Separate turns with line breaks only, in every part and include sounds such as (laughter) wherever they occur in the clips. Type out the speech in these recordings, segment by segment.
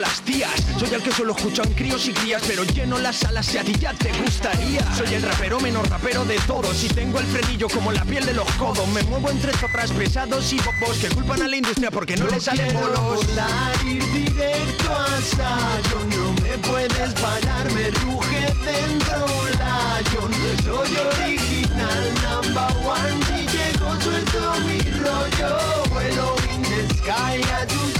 las tías Soy el que solo escucha en críos y crías Pero lleno las alas si a ti ya te gustaría. Soy el rapero menos rapero de todos Y tengo el frenillo como la piel de los codos. Me muevo entre zorras pesados y bobos Que culpan a la industria porque no les salen bolos.
ir directo a Sion No me puedes parar, me ruge dentro Lion Soy original, number one Y llego suelto mi rollo. Vuelo in the sky, a foto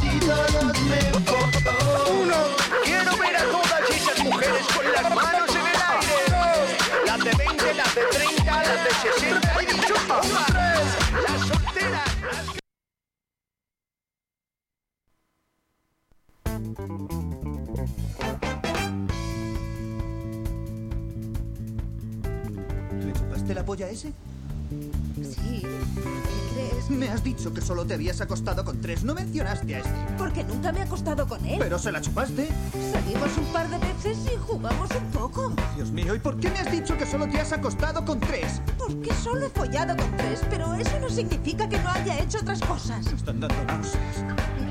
Uno, quiero ver a todas esas mujeres con las manos en el aire las de 20, las de 30, las de 60 y 18 Tres, las solteras las
¿Le chupaste la polla ese?
Sí.
Me has dicho que solo te habías acostado con tres. No mencionaste a este.
Porque nunca me he acostado con él.
Pero se la chupaste.
Salimos un par de veces y jugamos un poco.
Dios mío, ¿y por qué me has dicho que solo te has acostado con tres?
Porque solo he follado con tres, pero eso no significa que no haya hecho otras cosas.
Me están dando náuseas.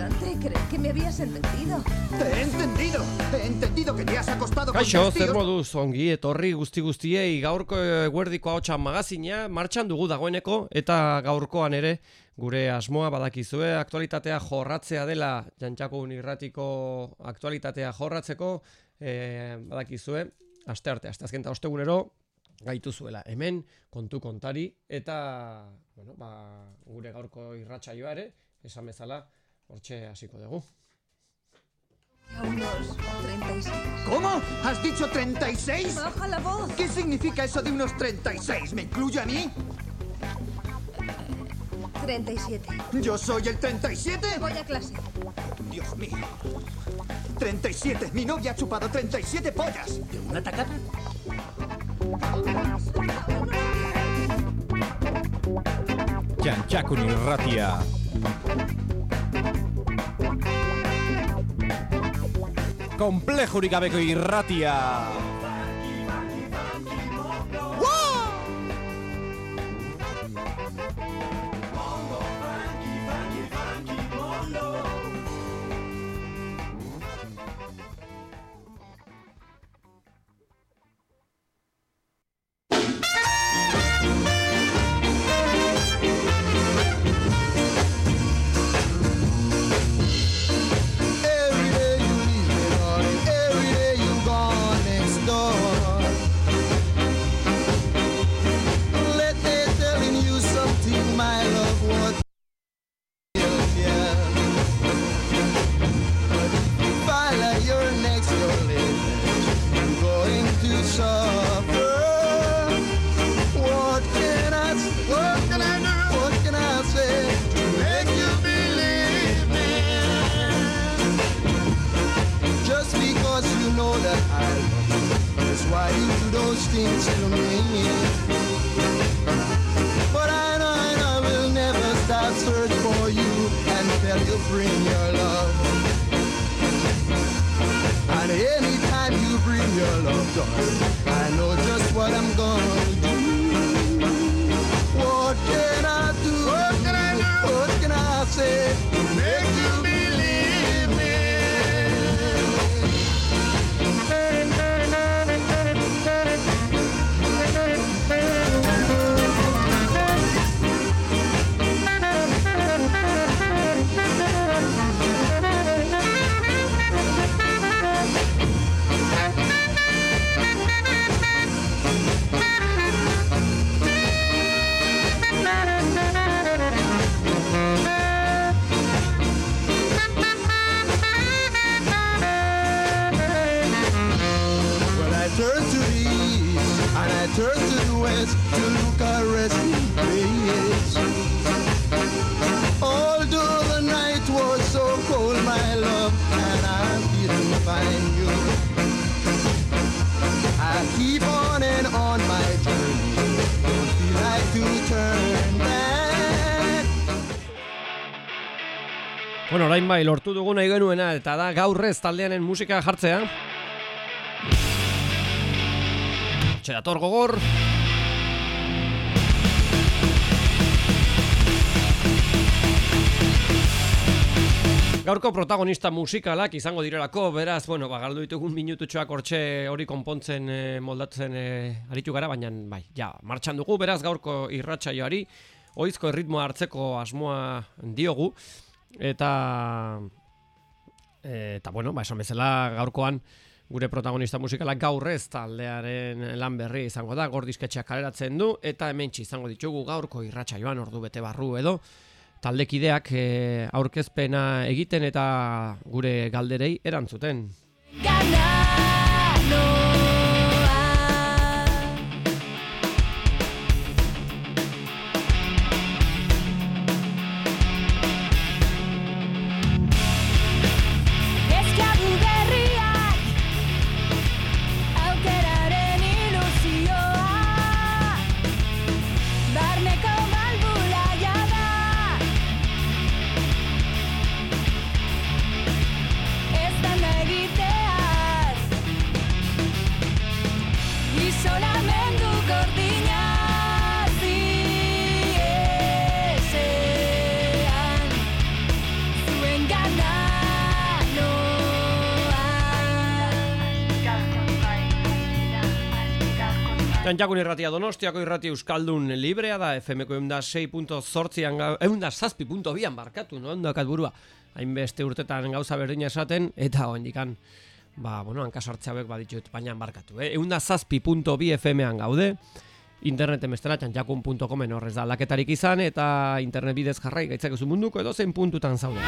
Dante, creí que me habías entendido.
Te he entendido. He entendido que te has acostado con
Kaixo,
tres
zer moduz, ongi, etorri guzti guztiei gaurko eguerdiko hautsa magazina martxan dugu dagoeneko eta gaurkoan ere gure asmoa badakizue aktualitatea jorratzea dela jantxako unirratiko aktualitatea jorratzeko e, badakizue aste arte, aste azken eta ostegunero gaitu zuela hemen kontu kontari eta bueno, ba, gure gaurko irratsaioa ere esan bezala hortxe hasiko dugu.
A unos 36.
¿Cómo? ¿Has dicho 36?
Baja la voz.
¿Qué significa eso de unos 36? ¿Me incluye a mí?
37.
¿Yo soy el 37?
Voy a clase.
Dios mío. 37. Mi novia ha chupado 37 pollas. ¿De una tacada?
Txantxakun irratia. Komplejurik gabeko irratia.
Bai, lortu dugu nahi genuena, eta da gaurrez taldeanen musika jartzea. Txedator gogor. Gaurko protagonista musikalak izango direlako, beraz, bueno, ba, galdu ditugun minututxoak hortxe hori konpontzen e, moldatzen e, aritu gara, baina, bai, ja, martxan dugu, beraz, gaurko irratsaioari oizko erritmoa hartzeko asmoa diogu, eta, e, eta bueno, ba, esan bezala gaurkoan, gure protagonista musikalak gaur ez taldearen lan berri izango da, gordizketxeak kaleratzen du, eta hemen izango ditugu gaurko irratsaioan ordu bete barru edo, taldekideak e, aurkezpena egiten eta gure galderei erantzuten. Jantxakun irratia donostiako irrati euskaldun librea da FMko eunda 6.zortzian eunda zazpi.bian barkatu, no? Eunda burua. Hainbeste urtetan gauza berdina esaten, eta oendikan, ba, bueno, hankasartze hauek baditut, baina barkatu. Eh? Eunda zazpi.bi FM-an gaude, interneten bestera txantxakun.comen horrez da laketarik izan, eta internet bidez jarrai gaitzak munduko edo zen puntutan zaude.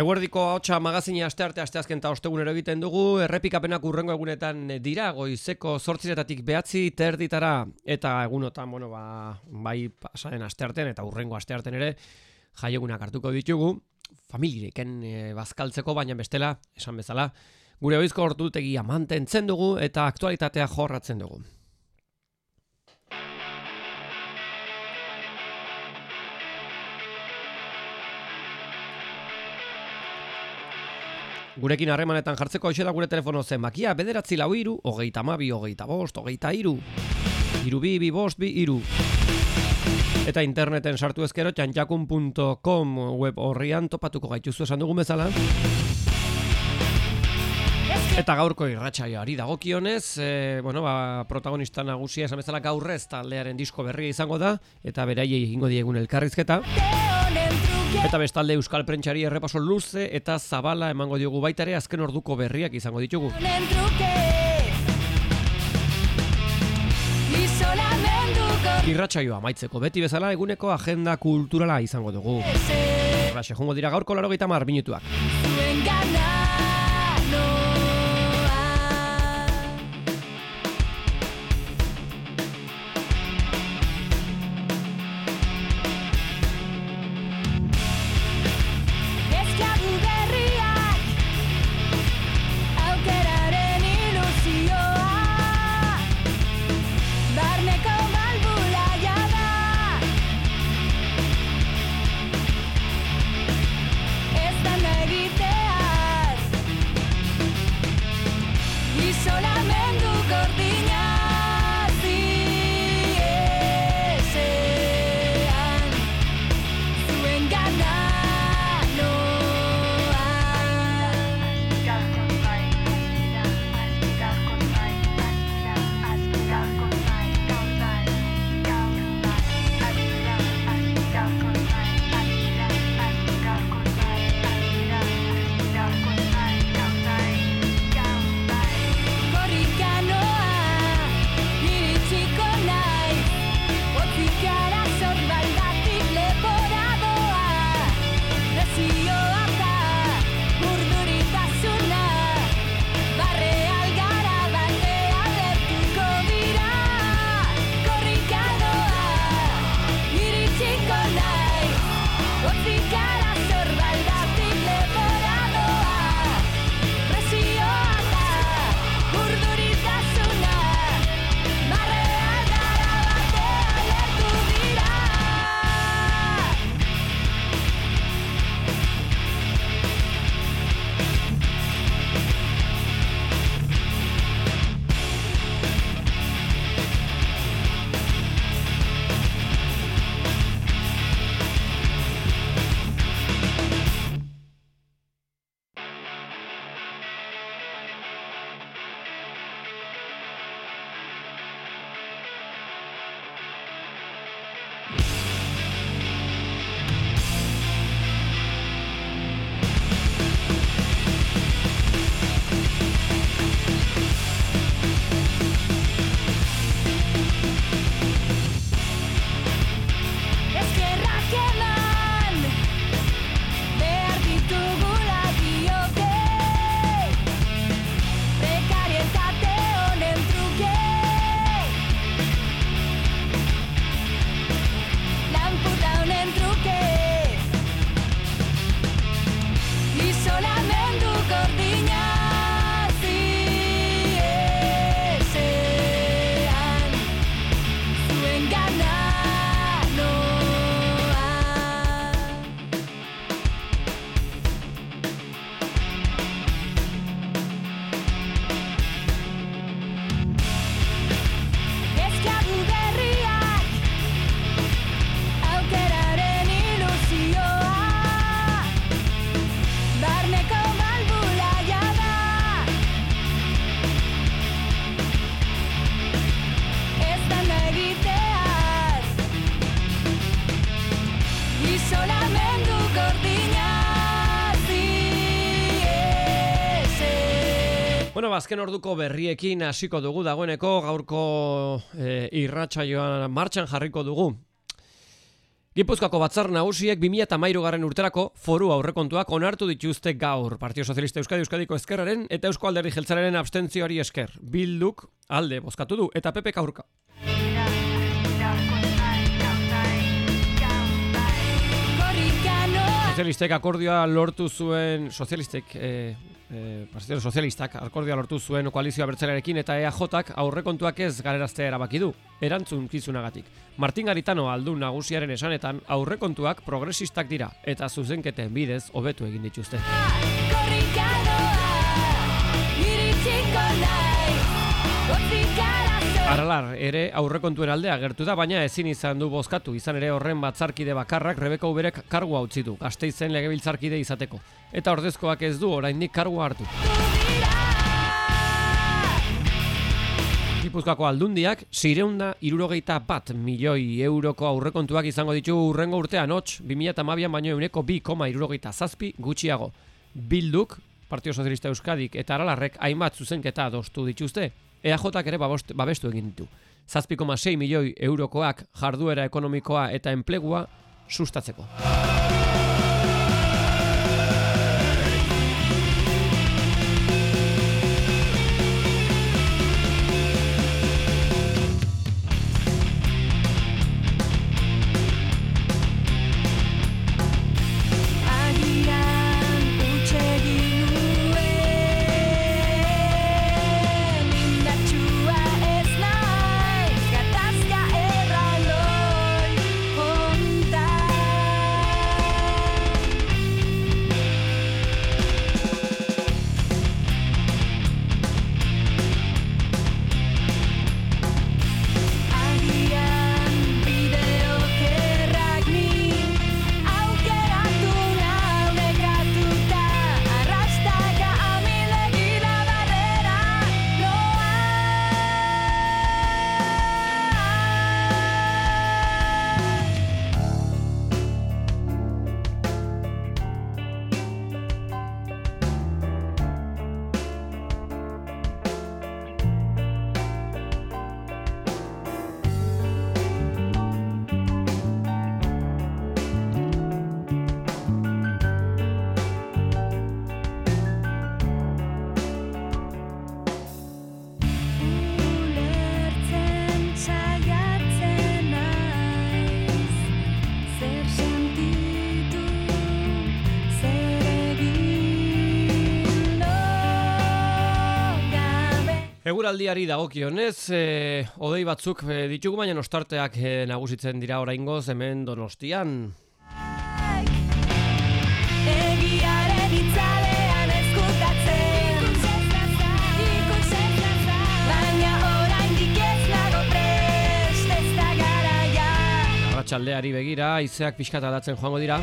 Eguerdiko hautsa magazine aste arte aste azken ta ostegunero egiten dugu. Errepikapenak urrengo egunetan dira goizeko 8 behatzi terditara eta egunotan bueno ba bai pasaren aste artean eta urrengo aste artean ere jaiegunak hartuko ditugu. Familireken e, bazkaltzeko baina bestela esan bezala gure oizko hortutegia mantentzen dugu eta aktualitatea jorratzen dugu. Gurekin harremanetan jartzeko hoxe da gure telefono zenbakia, bederatzi lau iru, hogeita mabi, hogeita bost, hogeita iru, iru bi, bost, bi iru. Eta interneten sartu ezkero txantxakun.com web horrian topatuko gaituzu esan dugun bezala. Eta gaurko irratsaioari dagokionez, e, bueno, ba, protagonista nagusia esan bezala gaurrez taldearen disko berria izango da, eta beraiei egingo diegun elkarrizketa. Eta bestalde Euskal Prentsari errepaso luze eta zabala emango diogu. Baita ere azken orduko berriak izango ditugu. Irratsaioa maitzeko beti bezala eguneko agenda kulturala izango dugu. Horra, jongo dira gaurko laro gaita mar Bueno, bazken orduko berriekin hasiko dugu dagoeneko, gaurko e, irratsaioan martxan jarriko dugu. Gipuzkoako batzar nagusiek 2013 garren urterako foru aurrekontuak onartu dituzte gaur. Partio Sozialista Euskadi Euskadiko Eskerraren eta Eusko Alderdi Jeltzararen abstentzioari esker. Bilduk alde bozkatu du eta PP aurka. Sozialistek akordioa lortu zuen, sozialistek, e, e, Partido Sozialistak akordioa lortu zuen koalizioa bertzelarekin eta EAJak aurrekontuak ez galeraztea erabaki du, erantzun kizunagatik. Martin Garitano aldun nagusiaren esanetan aurrekontuak progresistak dira eta zuzenketen bidez hobetu egin dituzte. Aralar ere aurrekontuen aldea gertu da, baina ezin izan du bozkatu, izan ere horren batzarkide bakarrak Rebeka Uberek kargua utzi du, gazteizen legebiltzarkide izateko. Eta ordezkoak ez du oraindik kargua hartu. Gipuzkoako aldundiak, sireunda irurogeita bat milioi euroko aurrekontuak izango ditu urrengo urtean, hotx, 2008an baino euneko bi koma irurogeita zazpi gutxiago. Bilduk, Partio Sozialista Euskadik eta Aralarrek hainbat zuzenketa adostu dituzte, EAJak ere babost, babestu egin ditu. 6,6 milioi eurokoak jarduera ekonomikoa eta enplegua sustatzeko. Eguraldiari dagokionez, e, odei batzuk e, ditugu baina ostarteak e, nagusitzen dira oraingoz hemen Donostian.
Egiaren itzalean ezkutatzen Baina oraindik ez nago prest ez da garaia
begira, haizeak pixkat aldatzen joango dira.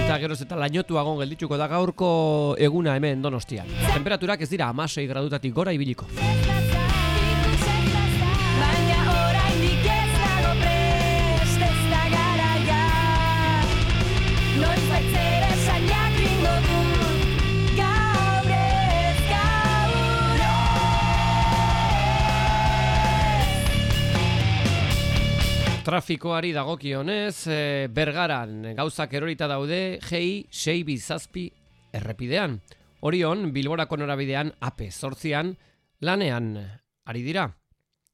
Eta geroz eta lainotuagon geldituko da gaurko eguna hemen Donostian. Temperaturak ez dira amasei gradutatik gora ibiliko. Trafikoari dagokionez, e, bergaran gauzak erorita daude GI 6 bizazpi errepidean. Orion, Bilborako norabidean AP zortzian lanean ari dira.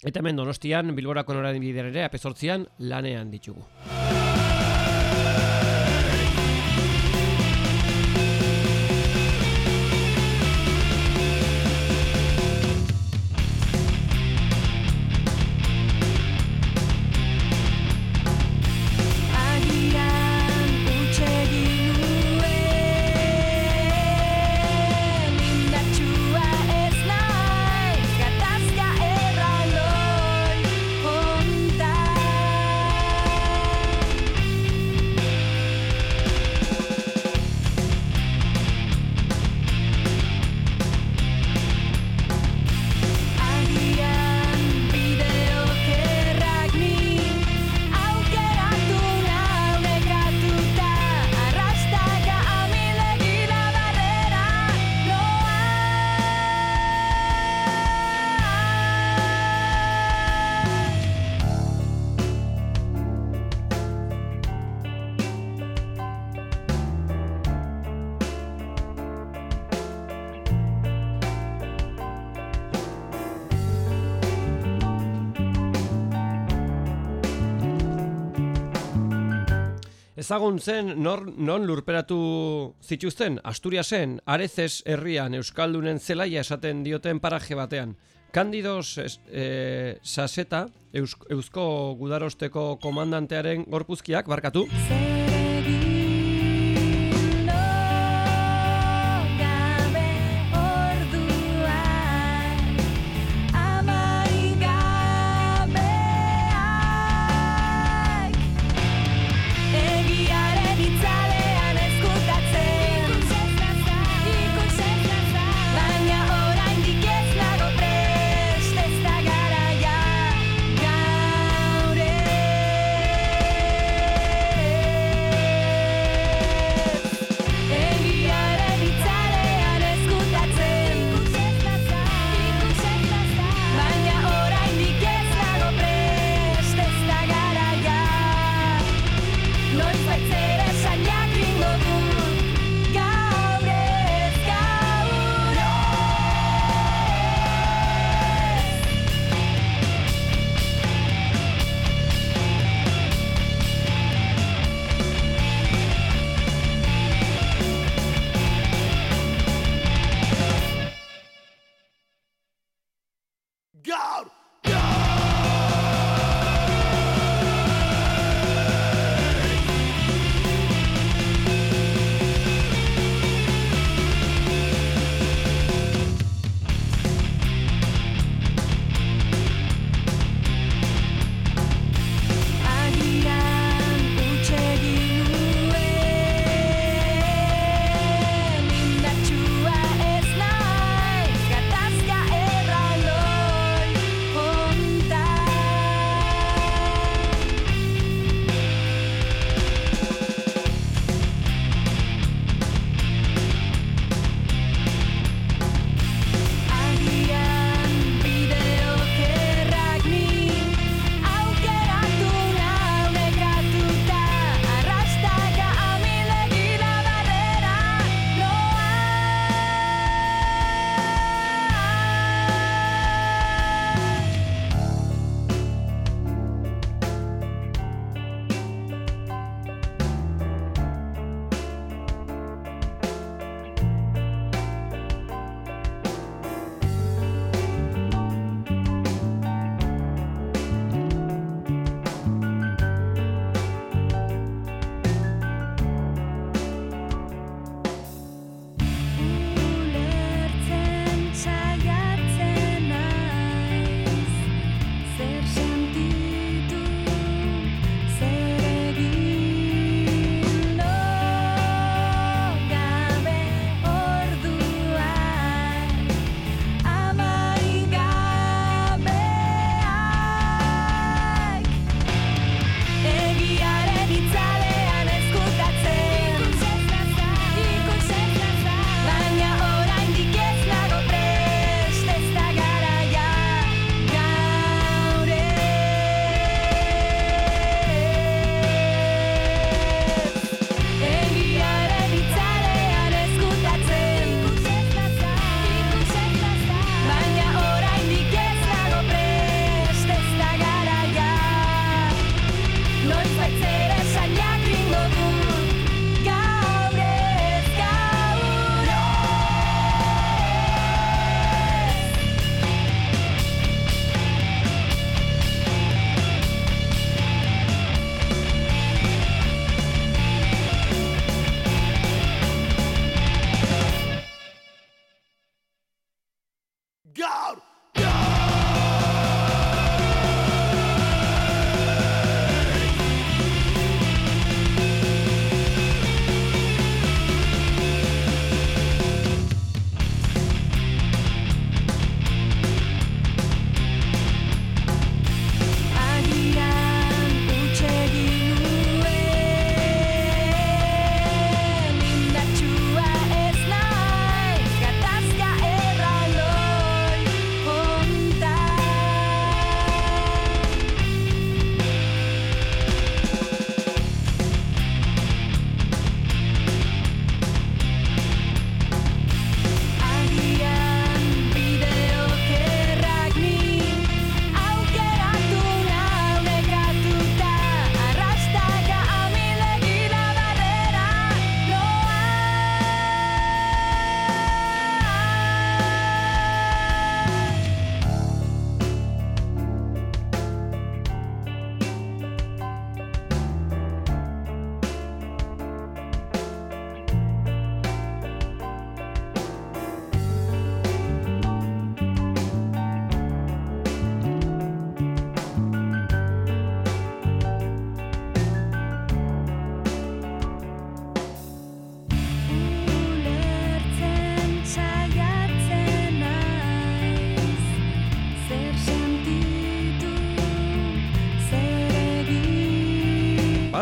Eta hemen donostian, Bilborako norabidean ere AP zortzian lanean ditugu. Ezagun zen nor, non lurperatu zituzten Asturiasen, Arezes herrian Euskaldunen zelaia esaten dioten paraje batean. Kandidos e, Saseta, Eus, Eusko Gudarosteko komandantearen gorpuzkiak, barkatu,
Zeregin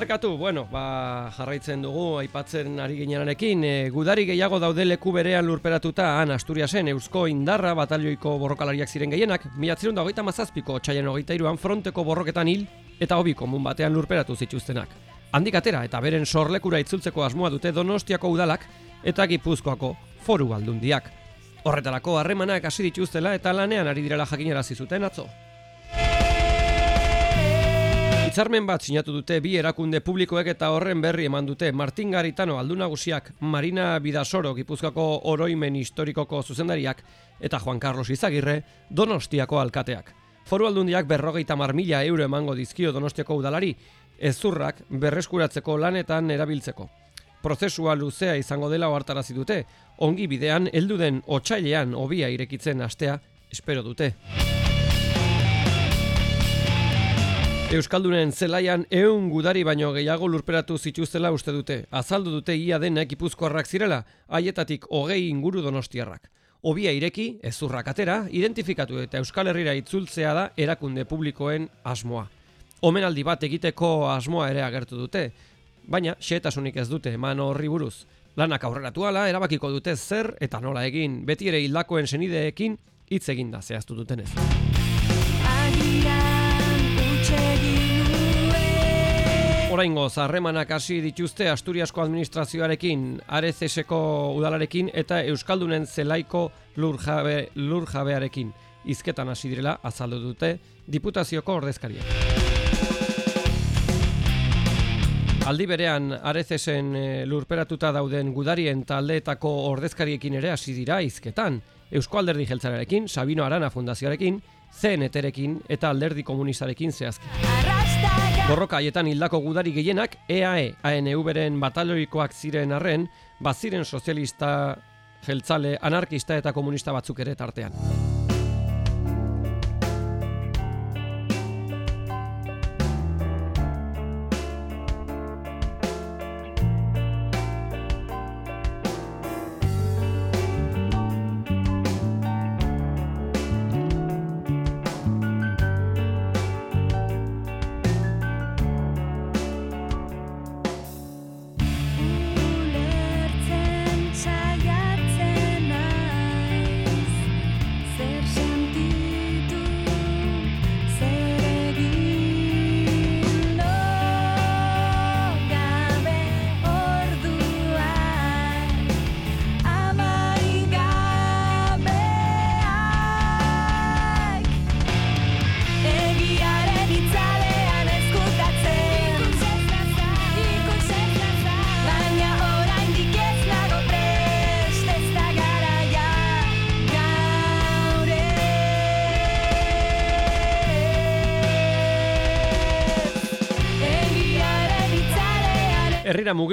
Barkatu, bueno, ba, jarraitzen dugu, aipatzen ari ginenarekin, e, gudari gehiago daude leku berean lurperatuta han Asturiasen Eusko Indarra batalioiko borrokalariak ziren gehienak, milatzerun da hogeita mazazpiko txaien hogeita iruan fronteko borroketan hil eta hobi komun batean lurperatu zituztenak. Handik atera eta beren sorlekura itzultzeko asmoa dute Donostiako udalak eta Gipuzkoako foru aldundiak. Horretarako harremanak hasi dituztela eta lanean ari direla jakinarazi zuten atzo. Hitzarmen bat sinatu dute bi erakunde publikoek eta horren berri eman dute Martin Garitano aldu nagusiak, Marina Bidasoro Gipuzkoako oroimen historikoko zuzendariak eta Juan Carlos Izagirre Donostiako alkateak. Foru aldundiak berrogeita mar mila euro emango dizkio Donostiako udalari, ezurrak berreskuratzeko lanetan erabiltzeko. Prozesua luzea izango dela ohartarazi dute, ongi bidean heldu den otsailean hobia irekitzen astea espero dute. Euskaldunen zelaian ehun gudari baino gehiago lurperatu zituztela uste dute. Azaldu dute ia denek gipuzkoarrak zirela, haietatik hogei inguru donostiarrak. Obia ireki, ezurrak atera, identifikatu eta Euskal Herrira itzultzea da erakunde publikoen asmoa. Omenaldi bat egiteko asmoa ere agertu dute, baina xehetasunik ez dute eman horri buruz. Lanak aurreratu ala, erabakiko dute zer eta nola egin, beti ere hildakoen senideekin hitz eginda zehaztu dutenez. Oraingo harremanak hasi dituzte Asturiasko administrazioarekin, Arezeseko udalarekin eta Euskaldunen zelaiko lurjabe, lurjabearekin. Izketan hasi direla azaldu dute Diputazioko ordezkariak. Aldi berean Arezesen eh, lurperatuta dauden gudarien taldeetako ordezkariekin ere hasi dira hizketan. Eusko Alderdi Jeltzalearekin, Sabino Arana Fundazioarekin, CNT-rekin eta Alderdi Komunistarekin zehazki. Borroka haietan hildako gudari gehienak E EAE, ANV-beren batalioikoak ziren arren, baziren sozialista, jeltzale, anarkista eta komunista batzuk ere tartean.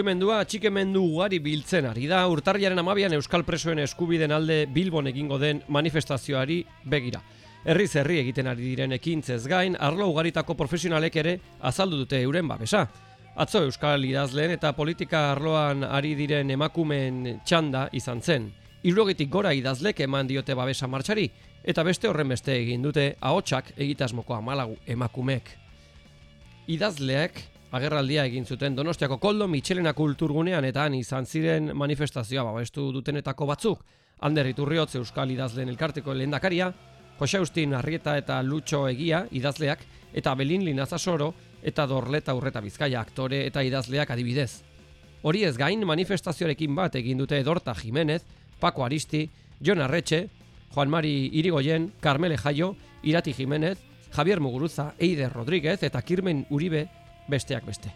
Mugimendua atxikemendu ugari biltzen ari da urtarriaren amabian Euskal Presoen eskubiden alde Bilbon egingo den manifestazioari begira. Herriz herri egiten ari diren ekintzez gain, arlo ugaritako profesionalek ere azaldu dute euren babesa. Atzo Euskal idazleen eta politika arloan ari diren emakumeen txanda izan zen. Irrogetik gora idazlek eman diote babesa martxari, eta beste horren beste egin dute ahotsak egitasmoko amalagu emakumeek. Idazleek agerraldia egin zuten Donostiako Koldo Michelena kulturgunean eta han izan ziren manifestazioa babestu dutenetako batzuk. Ander Iturriotz Euskal Idazleen elkarteko lehendakaria, Jose Austin Arrieta eta Lutxo Egia idazleak eta Belin Linazasoro eta Dorleta Urreta Bizkaia aktore eta idazleak adibidez. Hori ez gain manifestazioarekin bat egin dute Edorta Jimenez, Paco Aristi, Jon Arretxe, Juan Mari Irigoyen, Carmele Jaio, Irati Jimenez, Javier Muguruza, Eider Rodríguez eta Kirmen Uribe besteak beste.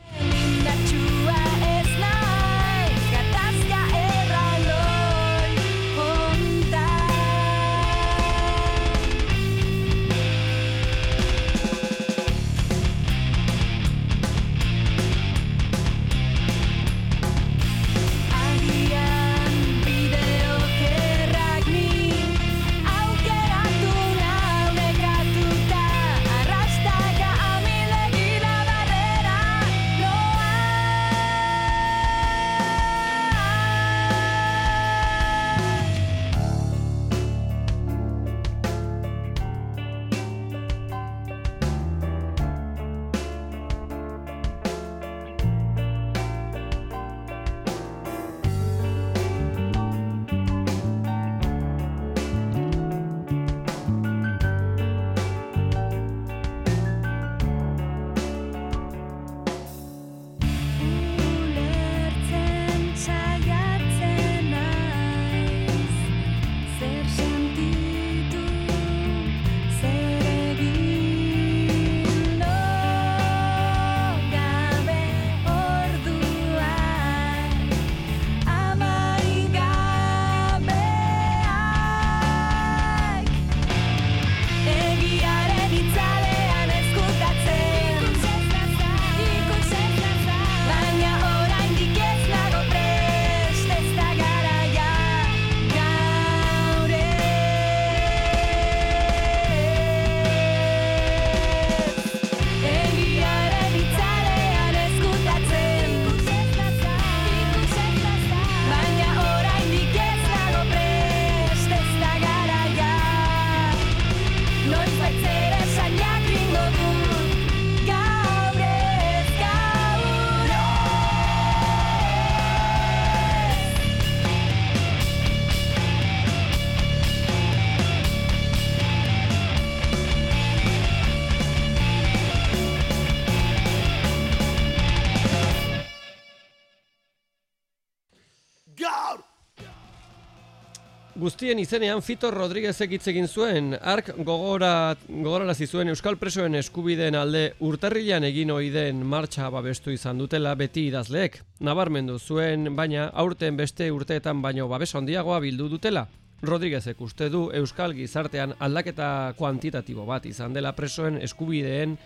Guztien izenean Fito Rodríguezek hitz egin zuen, ark gogora, gogorarazi zuen Euskal Presoen eskubideen alde urtarrilan egin ohi den martxa babestu izan dutela beti idazleek. Nabarmendu zuen, baina aurten beste urteetan baino babes handiagoa bildu dutela. Rodríguezek uste du Euskal gizartean aldaketa kuantitatibo bat izan dela presoen eskubideen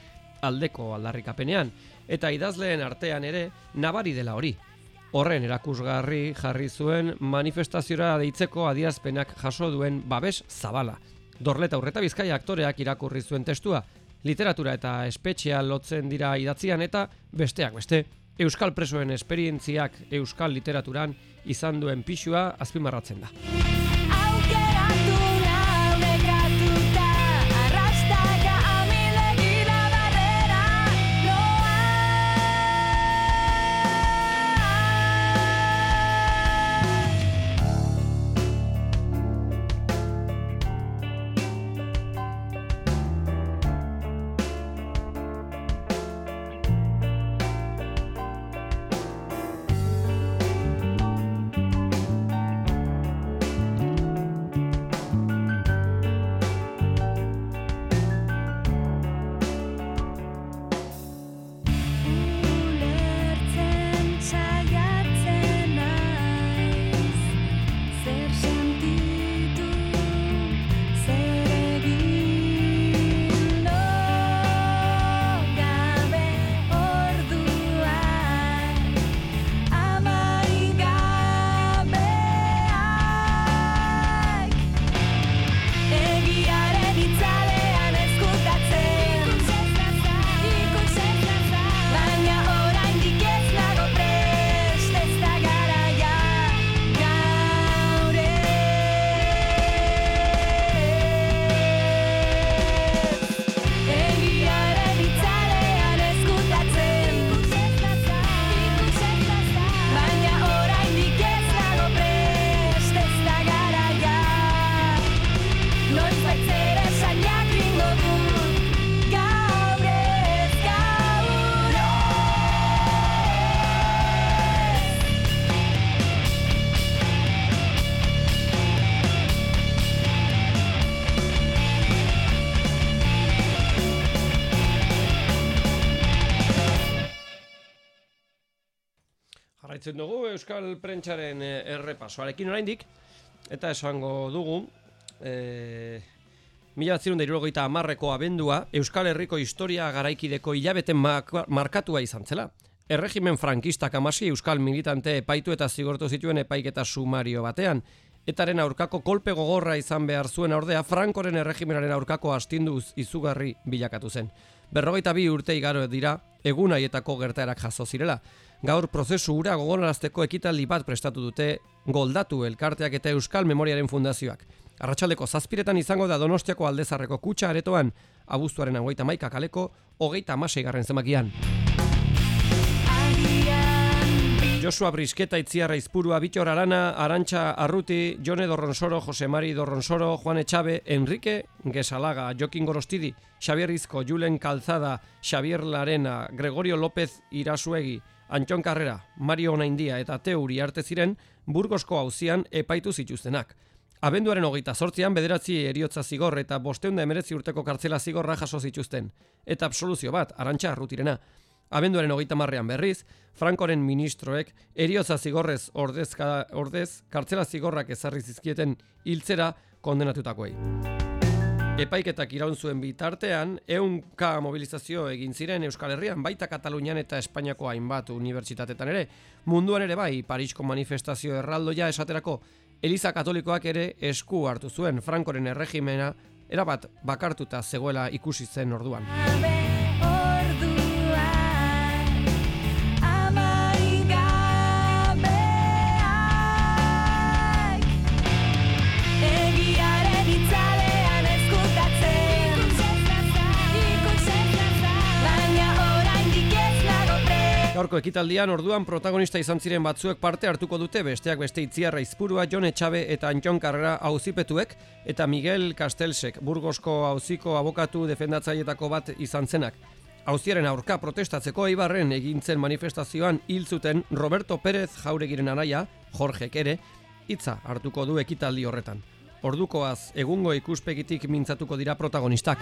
aldeko aldarrikapenean, eta idazleen artean ere nabari dela hori. Horren erakusgarri jarri zuen manifestaziora deitzeko adierazpenak jaso duen babes zabala. Dorleta Urreta Bizkaia aktoreak irakurri zuen testua, literatura eta espetxea lotzen dira idatzian eta besteak beste. Euskal presoen esperientziak euskal literaturan izan duen pixua azpimarratzen da. Euskal Prentsaren eh, errepasoarekin oraindik eta esango dugu eh Mila bat amarreko abendua Euskal Herriko historia garaikideko hilabeten mak- markatua izan zela. Erregimen frankistak amasi Euskal militante epaitu eta zigortu zituen epaiketa sumario batean. Etaren aurkako kolpe gogorra izan behar zuen ordea Frankoren erregimenaren aurkako astinduz izugarri bilakatu zen. Berrogeita bi urte igaro dira egun haietako gertaerak jaso zirela. Gaur prozesu ura gogorarazteko ekitaldi bat prestatu dute Goldatu elkarteak eta Euskal Memoriaren Fundazioak. Arratsaldeko zazpiretan izango da Donostiako aldezarreko kutxa aretoan, abuztuaren hogeita maika kaleko, hogeita amasei garren zemakian. Joshua Brisketa Itziarra Izpurua, Bitxor Arana, Arantxa Arruti, Jone Dorronsoro, Jose Mari Dorronsoro, Juan Etxabe, Enrique Gesalaga, Jokin Gorostidi, Xavier Izko, Julen Calzada, Xavier Larena, Gregorio López Irasuegi, Antxon Carrera, Mario Onaindia eta Teuri arte ziren Burgosko auzian epaitu zituztenak. Abenduaren hogeita sortzian bederatzi eriotza zigor eta bosteunda emeretzi urteko kartzela zigorra jaso zituzten. Eta absoluzio bat, arantxa arrutirena. Abenduaren hogeita marrean berriz, Frankoren ministroek eriotza zigorrez ordezka, ordez kartzela zigorrak ezarri zizkieten hiltzera kondenatutakoei. Epaiketak iraun zuen bitartean, eunka mobilizazio egin ziren Euskal Herrian, baita Katalunian eta Espainiako hainbat unibertsitatetan ere. Munduan ere bai, Parisko manifestazio erraldoia esaterako, Eliza Katolikoak ere esku hartu zuen Frankoren erregimena, erabat bakartuta zegoela ikusi zen orduan Gaurko ekitaldian orduan protagonista izan ziren batzuek parte hartuko dute besteak beste Itziarra Izpurua, Jon Etxabe eta Antxon Karrera auzipetuek eta Miguel Castelsek Burgosko auziko abokatu defendatzailetako bat izan zenak. Auziaren aurka protestatzeko Eibarren egintzen manifestazioan hil zuten Roberto Pérez Jauregiren anaia, Jorgek ere, hitza hartuko du ekitaldi horretan. Ordukoaz egungo ikuspegitik mintzatuko dira protagonistak.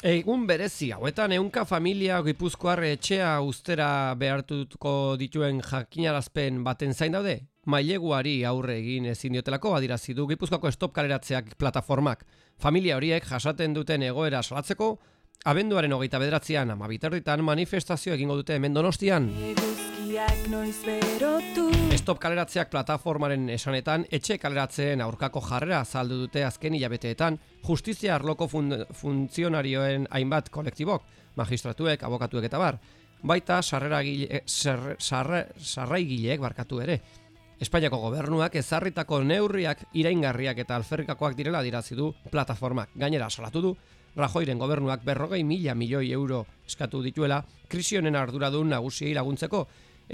Egun berezi hauetan ehunka familia Gipuzkoar etxea ustera behartuko dituen jakinarazpen baten zain daude. Maileguari aurre egin ezin diotelako adirazi du Gipuzkoako stop kaleratzeak plataformak. Familia horiek jasaten duten egoera salatzeko abenduaren hogeita bederatzean amabiterritan manifestazio egingo dute hemen donostian.
Eguzkiak noiz berotu
Stop kaleratzeak plataformaren esanetan etxe kaleratzeen aurkako jarrera azaldu dute azken hilabeteetan justizia arloko fun funtzionarioen hainbat kolektibok, magistratuek, abokatuek eta bar, baita sarreragile, sarre, sarre, sarraigileek barkatu ere. Espainiako gobernuak ezarritako neurriak iraingarriak eta alferrikakoak direla dirazi du plataformak. Gainera salatu du Rajoiren gobernuak berrogei mila milioi euro eskatu dituela krisi honen arduradun nagusiei laguntzeko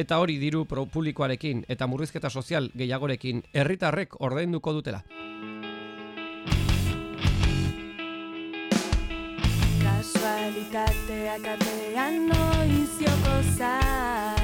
eta hori diru pro publikoarekin eta murrizketa sozial gehiagorekin herritarrek ordainduko dutela.
Kasualitateak atean noiz joko zain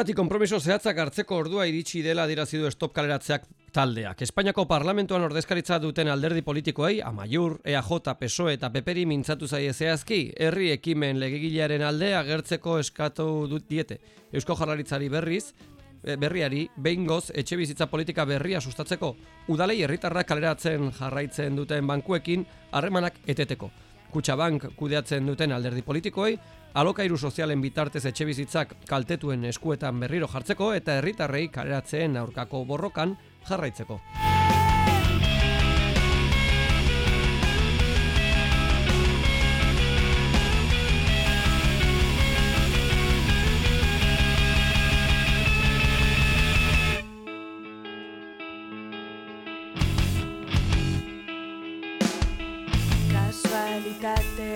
Horregatik konpromiso zehatzak hartzeko ordua iritsi dela adierazi du stop kaleratzeak taldeak. Espainiako parlamentuan ordezkaritza duten alderdi politikoei, Amaiur, EAJ, PSOE eta PPRI mintzatu zaie zehazki, herri ekimen legegilearen alde agertzeko eskatu dut diete. Eusko Jaurlaritzari berriz, e, berriari behingoz etxe bizitza politika berria sustatzeko udalei herritarrak kaleratzen jarraitzen duten bankuekin harremanak eteteko. Kutxabank kudeatzen duten alderdi politikoei alokairu sozialen bitartez etxe bizitzak kaltetuen eskuetan berriro jartzeko eta herritarrei kaleratzeen aurkako borrokan jarraitzeko.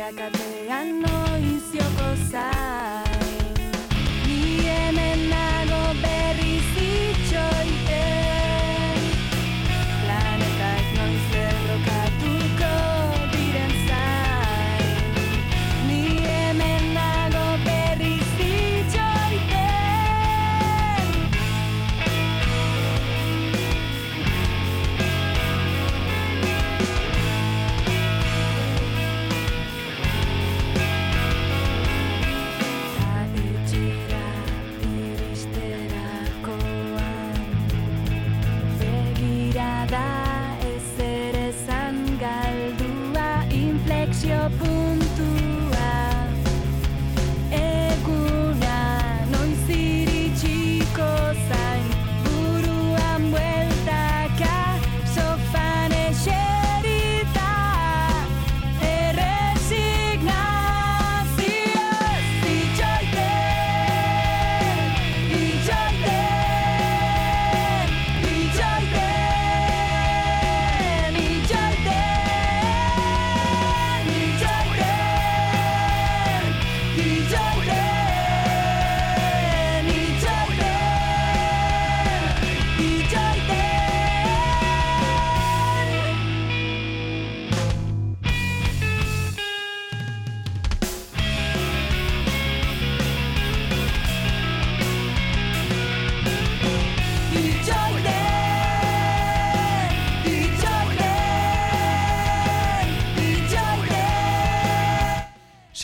acateano y cosa.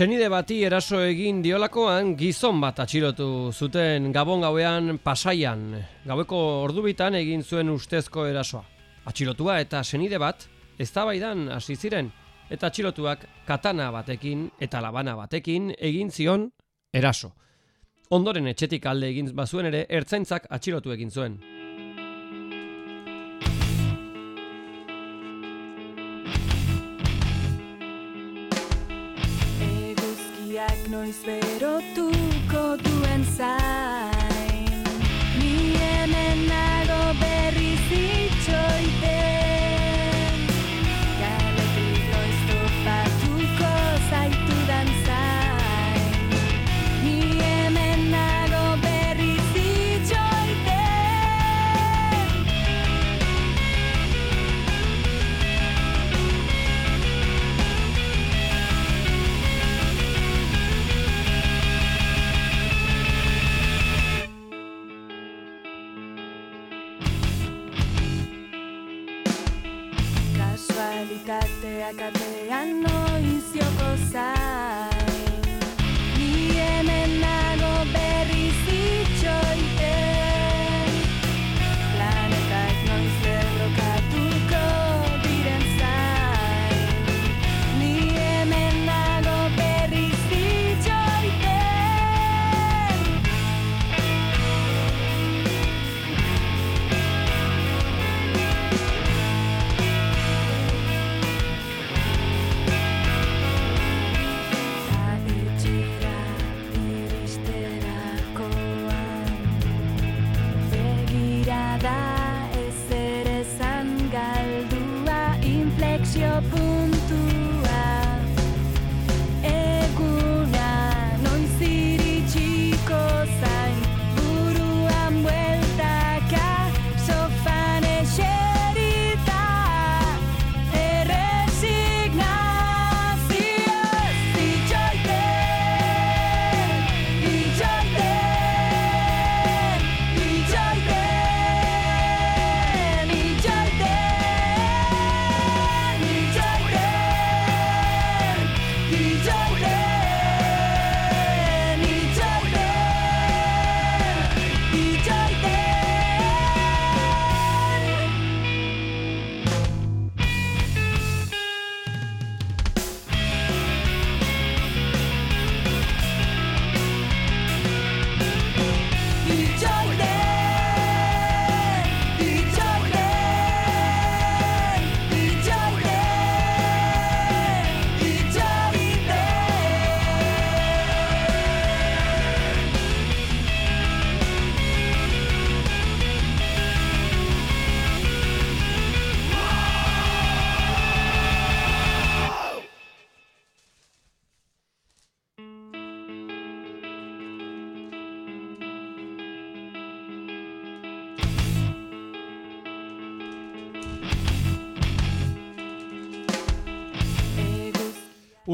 Senide bati eraso egin diolakoan gizon bat atxilotu zuten gabon gauean pasaian. Gaueko ordubitan egin zuen ustezko erasoa. Atxilotua eta senide bat eztabaidan hasi ziren eta atxilotuak katana batekin eta labana batekin egin zion eraso. Ondoren etxetik alde egin bazuen ere ertzaintzak atxilotu egin zuen.
Noiz berotuko duen zain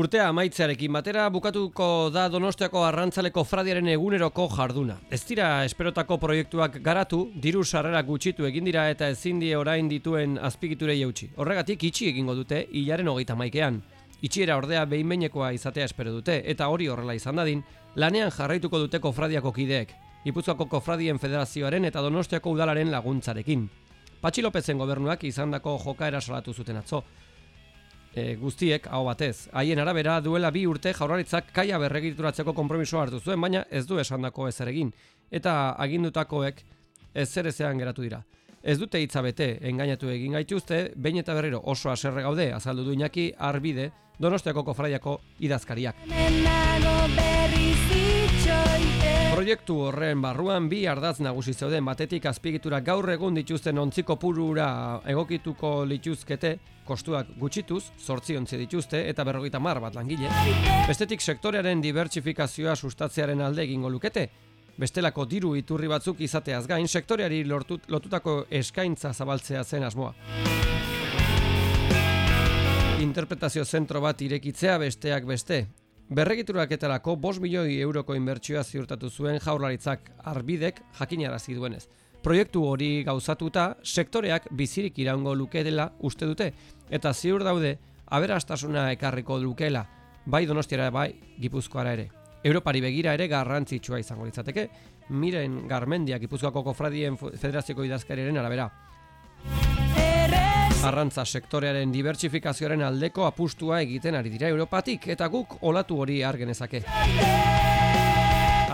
Urtea amaitzearekin batera bukatuko da Donostiako arrantzaleko fradiaren eguneroko jarduna. Ez dira esperotako proiektuak garatu, diru sarrera gutxitu egin dira eta ezin die orain dituen azpigiturei eutxi. Horregatik itxi egingo dute hilaren hogeita maikean. Itxiera ordea behin behinekoa izatea espero dute eta hori horrela izan dadin, lanean jarraituko dute kofradiako kideek. Gipuzkoako kofradien federazioaren eta Donostiako udalaren laguntzarekin. Patxi Lopezen gobernuak izandako jokaera salatu zuten atzo e, guztiek hau batez. Haien arabera duela bi urte jaurlaritzak kaia berregituratzeko konpromisoa hartu zuen, baina ez du esandako ezer egin. Eta agindutakoek ez zer ezean geratu dira. Ez dute hitza bete, engainatu egin gaituzte, behin eta berriro oso haserre gaude, azaldu du Iñaki Arbide, Donostiako kofradiako idazkariak. Proiektu horren barruan bi ardatz nagusi zeuden batetik azpigitura gaur egun dituzten ontziko purura egokituko lituzkete kostuak gutxituz, sortzi ontzi dituzte eta berrogeita mar bat langile. Bestetik sektorearen dibertsifikazioa sustatzearen alde egingo lukete. Bestelako diru iturri batzuk izateaz gain sektoreari lortut, lotutako eskaintza zabaltzea zen asmoa. Interpretazio zentro bat irekitzea besteak beste. Berregituraketarako 5 milioi euroko inbertsioa ziurtatu zuen jaurlaritzak arbidek jakinarazi duenez. Proiektu hori gauzatuta, sektoreak bizirik iraungo luke dela uste dute, eta ziur daude aberastasuna ekarriko lukeela. bai Donostiara bai Gipuzkoara ere. Europari begira ere garrantzitsua izango litzateke, miren garmendia Gipuzkoako kofradien federazioko idazkariaren arabera. Arrantza sektorearen dibertsifikazioaren aldeko apustua egiten ari dira Europatik eta guk olatu hori argenezake.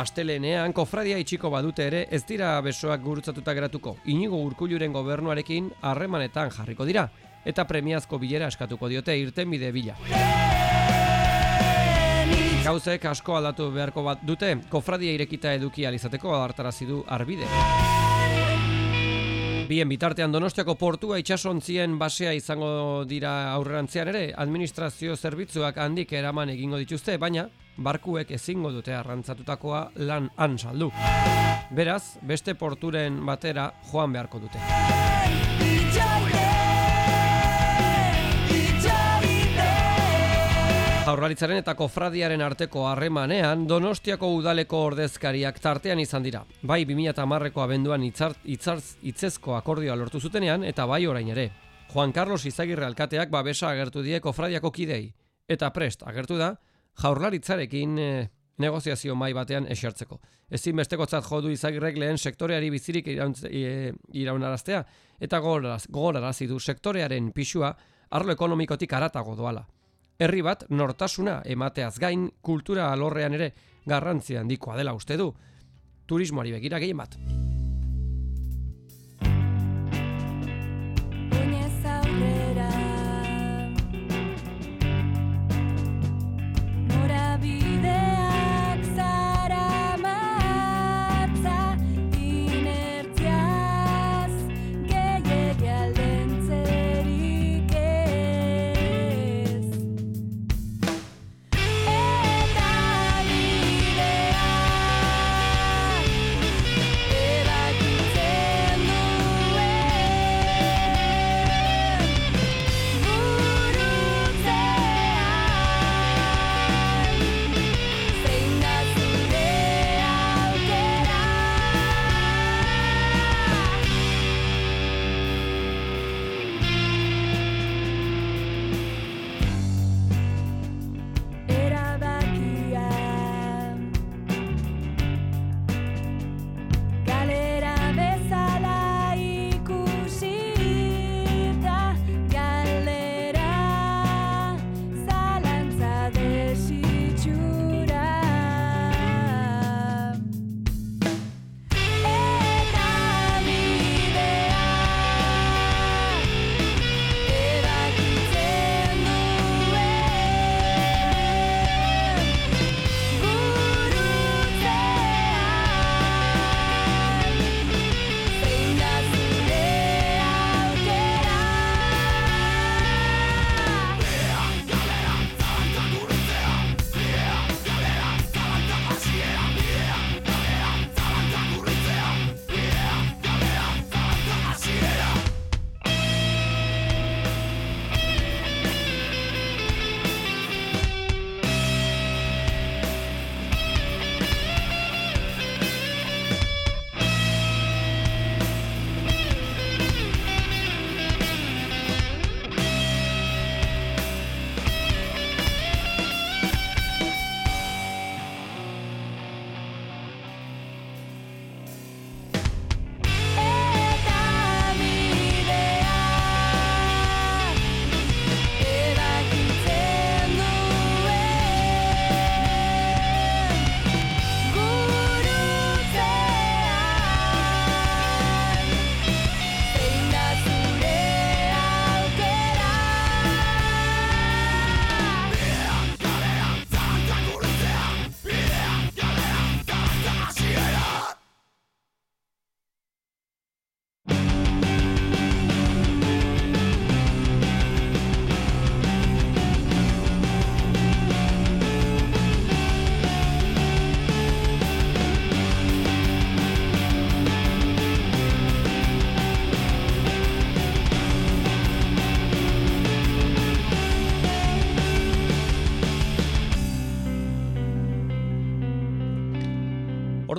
Astelenean kofradia itxiko badute ere ez dira besoak gurutzatuta geratuko. Inigo urkulluren gobernuarekin harremanetan jarriko dira eta premiazko bilera eskatuko diote irtenbide bila. Gauzek asko aldatu beharko bat dute, kofradia irekita eduki alizateko adartarazi du arbide. Bien bitartean Donostiako portua itsasontzien basea izango dira aurrerantzean ere, administrazio zerbitzuak handik eraman egingo dituzte, baina barkuek ezingo dute arrantzatutakoa lan han saldu. Beraz, beste porturen batera joan beharko dute. Jaurlaritzaren eta kofradiaren arteko harremanean Donostiako udaleko ordezkariak tartean izan dira. Bai 2010ko abenduan itzart, itzartz, itzezko akordioa lortu zutenean eta bai orain ere. Juan Carlos Izagirre alkateak babesa agertu die kofradiako kidei. Eta prest agertu da jaurlaritzarekin eh, negoziazio mai batean esertzeko. Ezinbestekotzat jo du Izagirrek lehen sektoreari bizirik irauntz- e, iraunaraztea eta gogoraraz- gogorarazi du sektorearen pisua arlo ekonomikotik aratago doala. Herri bat nortasuna emateaz gain kultura alorrean ere garrantzia handikoa dela uste du. Turismoari begira gehien bat.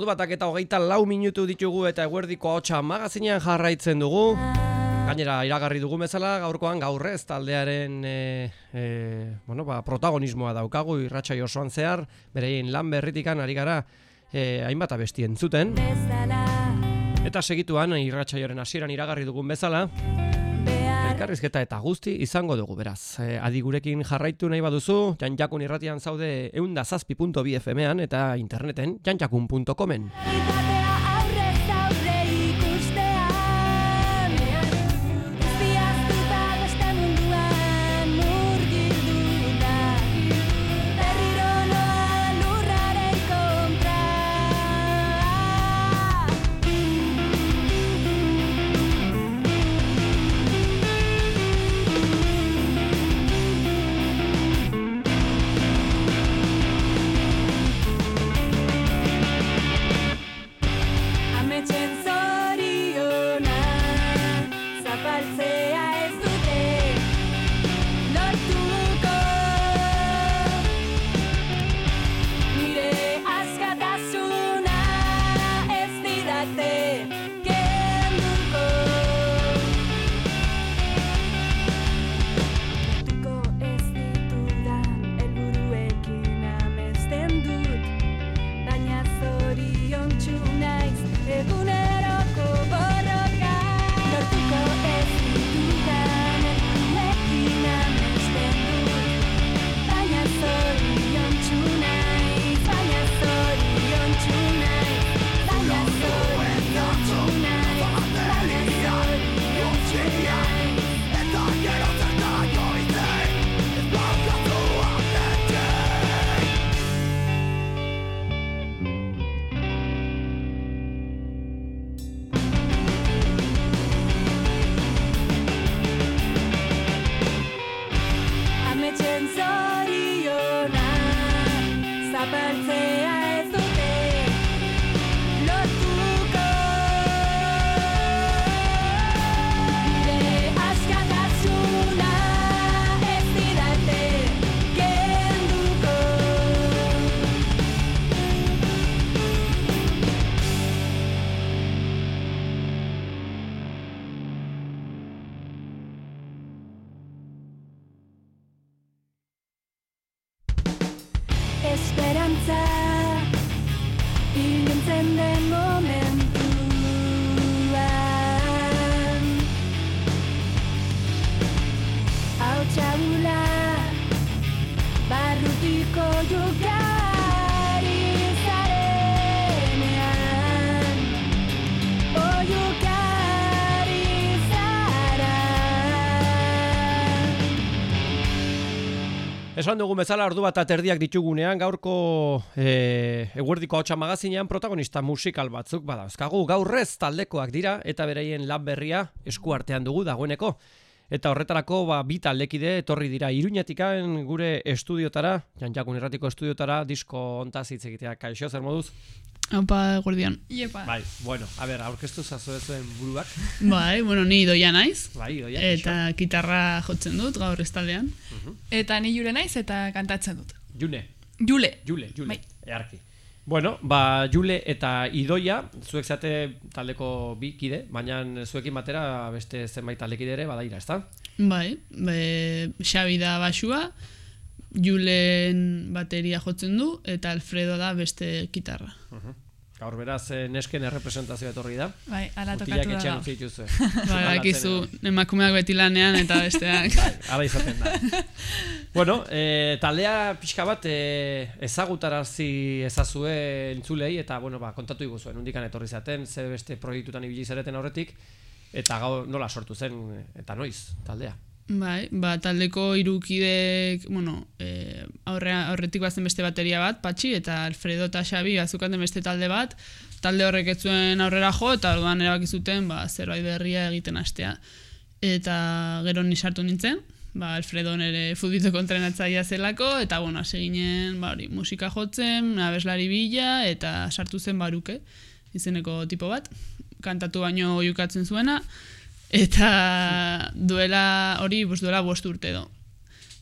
Ordu batak eta hogeita lau minutu ditugu eta eguerdiko hotxa magazinean jarraitzen dugu.
Gainera, iragarri dugun bezala, gaurkoan gaurrez taldearen e, e, bueno, ba, protagonismoa daukagu irratsaio osoan zehar, bereien lan berritikan ari gara e, hainbat abesti entzuten.
bezala
Eta segituan irratsaioaren hasieran iragarri dugun bezala, elkarrizketa eta guzti izango dugu beraz. E, adi gurekin jarraitu nahi baduzu, janjakun irratian zaude eundazazpi.bi FM-ean eta interneten janjakun.comen. Esan dugun bezala ordu bat aterdiak ditugunean gaurko e, eguerdiko hotxa magazinean protagonista musikal batzuk badauzkagu. Gaurrez taldekoak dira eta bereien lan berria esku artean dugu dagoeneko. Eta horretarako ba, bi taldekide etorri dira iruñatikan gure estudiotara, janjakun irratiko estudiotara, disko ontaz hitz egitea kaixo zer moduz.
Aupa guardian.
Iepa.
Bai, bueno, a ber, aurkeztu zazu zuen buruak. (laughs)
Bai, bueno, ni doia naiz.
Bai, doia.
Eta gitarra jotzen dut gaur estaldean.
Eta ni jure naiz eta kantatzen dut.
June,
Jule.
Jule, Jule,
Bai.
earki. Bueno, ba, Jule eta Idoia, zuek zate taldeko bi kide, baina zuekin batera beste zenbait taldekide ere badaira, ezta?
Bai, be, Xabi da basua, Julen bateria jotzen du, eta Alfredo da beste gitarra.
Gaur beraz eh, nesken errepresentazioa etorri da.
Bai, ala tokatu da.
etxean dituzue. (laughs)
Bai,
Aldatzen,
akizu,
eh,
emakumeak beti lanean eta besteak.
Hala izaten da. (laughs) bueno, e, taldea pixka bat e, ezagutarazi ezazue entzulei eta bueno, ba, kontatu iguzuen, undikan etorri zaten, ze beste proiektutan ibili zareten aurretik, eta gaur nola sortu zen, eta noiz, taldea.
Bai, ba, taldeko irukidek, bueno, e, aurrea, aurretik bazen beste bateria bat, Patxi, eta Alfredo eta Xabi bazukaten beste talde bat, talde horrek ez zuen aurrera jo, eta orduan erabaki zuten, ba, zerbait berria egiten hastea. Eta gero ni sartu nintzen, ba, Alfredo nere futbito kontrenatzaia zelako, eta bueno, hasi ginen, ba, hori, musika jotzen, abeslari bila, eta sartu zen baruke, izeneko tipo bat, kantatu baino oiukatzen zuena, eta duela hori bus duela bost urte do.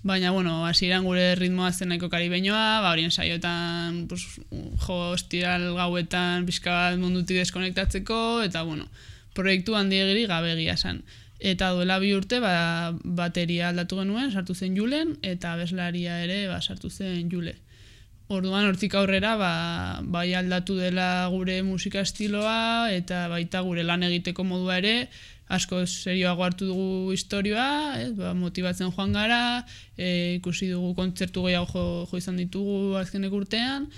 Baina, bueno, hasieran gure ritmoa zen nahiko karibeñoa, ba, horien saiotan, pues, jo, ostiral gauetan, pixka bat mundutik deskonektatzeko, eta, bueno, proiektu handiegiri gabe egia esan. Eta duela bi urte ba, bateria aldatu genuen, sartu zen Julen, eta abeslaria ere ba, sartu zen Jule. Orduan hortik aurrera ba, bai aldatu dela gure musika estiloa eta baita gure lan egiteko modua ere, asko serioago hartu dugu historioa, ez, ba, motibatzen joan gara, e, ikusi dugu kontzertu gehiago jo, jo izan ditugu azkenek urtean,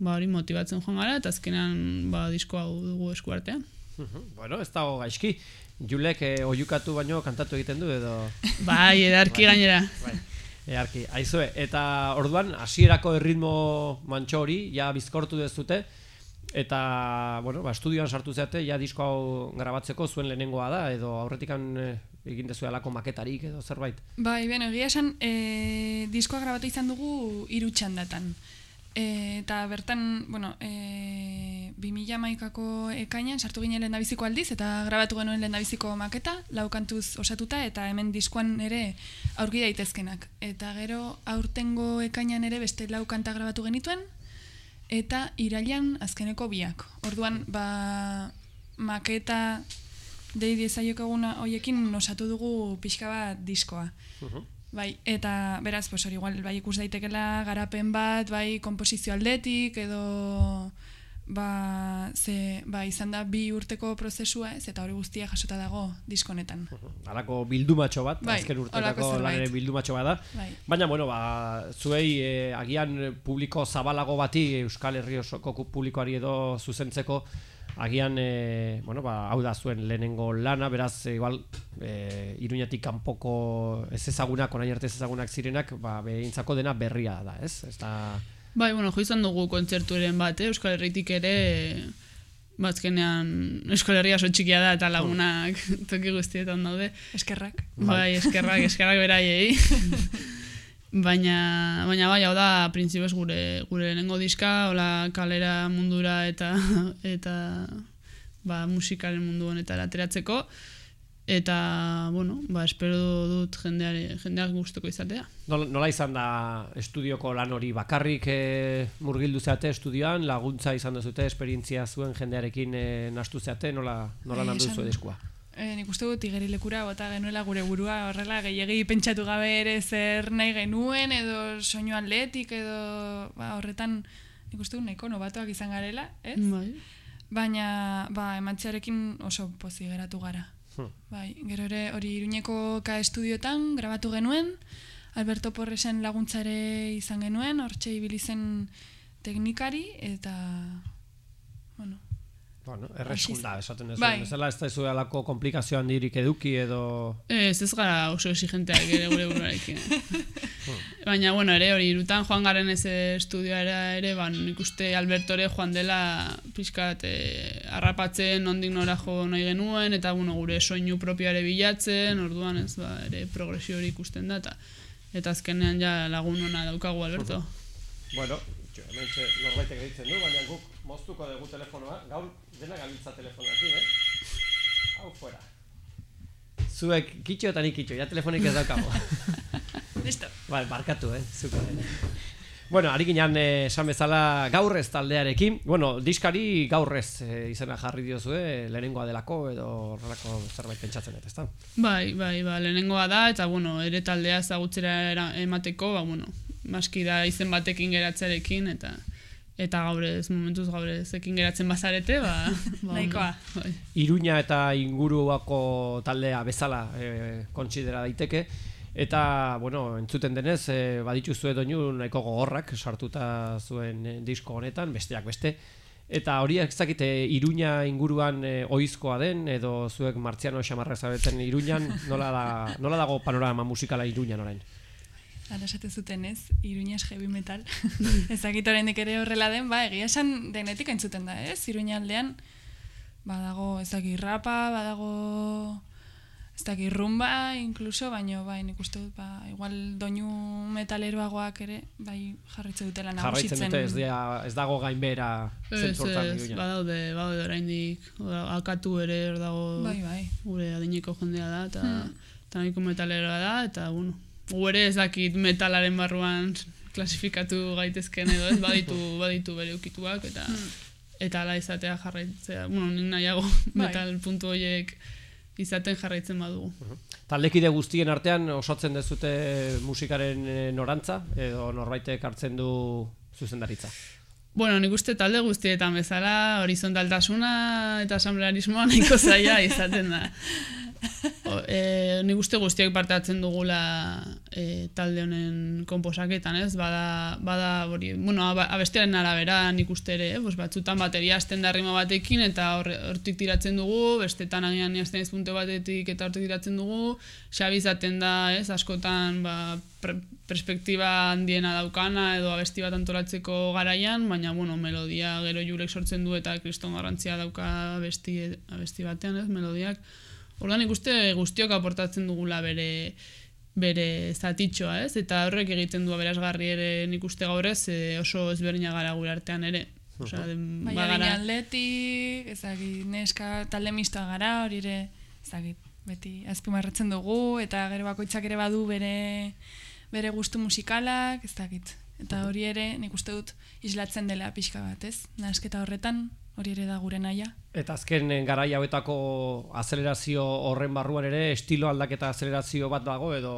ba hori motibatzen joan gara eta azkenan ba diskoa dugu eskuartean.
Bueno, ez dago gaizki. Julek eh, oiukatu baino kantatu egiten du edo... (laughs)
Bai, edarki gainera.
Bai. Earki, aizue, eta orduan hasierako erritmo mantxo hori ja bizkortu dezute eta bueno, ba, estudioan sartu zeate ja disko hau grabatzeko zuen lehenengoa da edo aurretikan eh, egin dezu alako maketarik edo zerbait.
Bai, beno, egia esan, e, diskoa grabatu izan dugu hiru txandatan. E, eta bertan, bueno, e, 2000 maikako ekainan sartu ginen lehendabiziko aldiz, eta grabatu genuen lehendabiziko maketa, lau kantuz osatuta, eta hemen diskoan ere aurki daitezkenak. Eta gero aurtengo ekainan ere beste lau kanta grabatu genituen, eta irailan azkeneko biak. Orduan, ba, maketa dei diezaiokaguna hoiekin osatu dugu pixka bat diskoa. Bai, eta beraz, pues hori igual, bai ikus daitekela garapen bat, bai komposizio aldetik, edo ba, ze, ba, izan da bi urteko prozesua, ez, eta hori guztia jasota dago diskonetan.
Halako bildumatxo bat,
Bai,
azken urtetako
zerbait.
lanere bildumatxo bat da.
Bai.
Baina, bueno, ba, zuei eh, agian publiko zabalago bati, Euskal Herri osoko publikoari edo zuzentzeko, agian, e, bueno, ba, hau da zuen lehenengo lana, beraz, e, igual, e, iruñatik kanpoko ez ezagunak, orain arte ez ezagunak zirenak, ba, behintzako dena berria da, ez? Ez da...
Bai, bueno, jo izan dugu kontzerturen bat, eh? Euskal Herritik ere bazkenean Euskal Herria oso txikia da eta lagunak (laughs) toki guztietan daude.
Eskerrak.
Bai, eskerrak, eskerrak beraiei. (laughs) baina, baina bai, hau da, printzipioz gure, gure lehenengo diska, hola kalera mundura eta eta ba, musikaren mundu honetara ateratzeko. Eta, bueno, ba, espero dut jendeare, jendeak gustoko izatea.
Nola, nola izan da estudioko lan hori bakarrik e, murgildu zeate estudioan, laguntza izan duzute, esperientzia zuen jendearekin e, nastu zeate, nola, nola
Eh,
nandu zuen diskua?
E, nik uste dut igerilekura bota genuela gure burua horrela gehiegi pentsatu gabe ere zer nahi genuen edo soinu atletik edo ba, horretan nik uste dut nahiko nobatoak izan garela, ez?
Bai.
Baina ba, emantziarekin oso pozi geratu gara.
Hmm.
Bai, gero ere hori iruñeko ka estudiotan grabatu genuen, Alberto Porresen laguntzare izan genuen, hortxe ibili zen teknikari, eta, bueno,
Bueno, erreskun da, esaten ez
Bai.
bezala ez da ez alako komplikazio handirik eduki edo...
Ez, ez gara oso exigenteak ere gure buruarekin. (laughs) (laughs) Baina, bueno, ere hori irutan joan garen ez estudioara ere, ba, nik uste Albertore joan dela pixkat eh, harrapatzen nondik nora jo nahi genuen, eta bueno, gure soinu propioare bilatzen, orduan ez, ba, ere progresio hori ikusten da, eta, eta azkenean ja lagun ona daukagu Alberto.
Bueno, txo, hemen txe, norbaitek ditzen du, baina guk moztuko dugu telefonoa, gaur dena gabiltza telefonakin, eh? Hau fuera. Zuek kitxo eta nik kitxo, ja telefonik ez daukago. (laughs)
listo.
Bai, barkatu, eh? Zuko, eh? Bueno, ari ginen eh, esan bezala gaur ez taldearekin. Bueno, diskari gaur ez eh, izena jarri diozue, lehenengoa delako edo horrelako zerbait pentsatzen dut, ezta?
Bai, bai, ba, lehenengoa da, eta bueno, ere taldea ezagutzera era- emateko, ba, bueno, maski da izen batekin geratzearekin, eta eta gaur ez, momentuz gaur ez ekin geratzen bazarete, ba... (laughs) ba
Nahikoa.
Bai.
Iruña eta inguruako taldea bezala e, kontsidera daiteke. Eta, bueno, entzuten denez, e, badituzue doinu nahiko gogorrak sartuta zuen e, disko honetan, besteak beste. Eta horiek ez dakite Iruña inguruan e, oizkoa den, edo zuek martziano xamarra zabeten Iruñan, nola, da, nola dago panorama musikala Iruñan orain?
Ara esate zuten ez, iruñas heavy metal. (laughs) Ezakit oraindik ere horrela den, ba, egia esan denetik entzuten da, ez? Iruña aldean, badago, ez rapa, badago, ez daki rumba, incluso, baino, bai, nik uste dut, ba, igual doinu metaleroagoak ere, bai, jarritze dutela
Jarraitzen
nagusitzen.
dute, ez, dia, ez dago gainbera
Ez,
zentzu hortan
ez,
Iruñan.
badaude, badaude oraindik, Oda, akatu ere hor dago
Bai, bai.
gure adineko jendea da, eta,
Hmm.
nahiko metaleroa da, eta, bueno, gu ere ez dakit metalaren barruan klasifikatu gaitezken edo ez, baditu, (laughs) baditu bere ukituak, eta
Hmm.
eta ala izatea jarraitzea, bueno, nik nahiago
Bai.
metal puntu horiek izaten jarraitzen badugu.
Taldekide guztien artean osatzen dezute musikaren eh, norantza edo norbaitek hartzen du zuzendaritza.
Bueno, nik uste talde guztietan bezala, horizontaltasuna eta asamblearismoa nahiko zaila izaten da. (laughs) (laughs) E, nik uste guztiak parte hartzen dugula e, talde honen konposaketan, ez? Bada, bada hori, bueno, abestiaren arabera nik uste ere, eh? Batzutan bateria hasten da rima batekin eta horre- hortik tiratzen dugu, bestetan agian hasten ez punto batetik eta hortik tiratzen dugu, xabi izaten da, ez? Askotan, ba, pre perspektiba handiena daukana edo abesti bat antolatzeko garaian, baina bueno, melodia gero jurek sortzen du eta kriston garrantzia dauka abesti, abesti batean, ez, melodiak. Ordan ikuste guztiok aportatzen dugula bere bere zatitxoa, ez? Eta horrek egiten du aberasgarri ere nik uste gaur ez e, oso ezberdina gara gure artean ere. Osea, den-
Bai,
bagara-
atletik, ezagit, neska talde mistoa gara, hori ere, ezagit, beti azpimarratzen dugu, eta gero bakoitzak ere badu bere bere gustu musikalak, ez dakit. Eta hori ere, nik uste dut, islatzen dela pixka bat, ez? Nasketa horretan, hori ere da gure naia.
Eta azken eh, garai hauetako azelerazio horren barruan ere estilo aldaketa azelerazio bat dago edo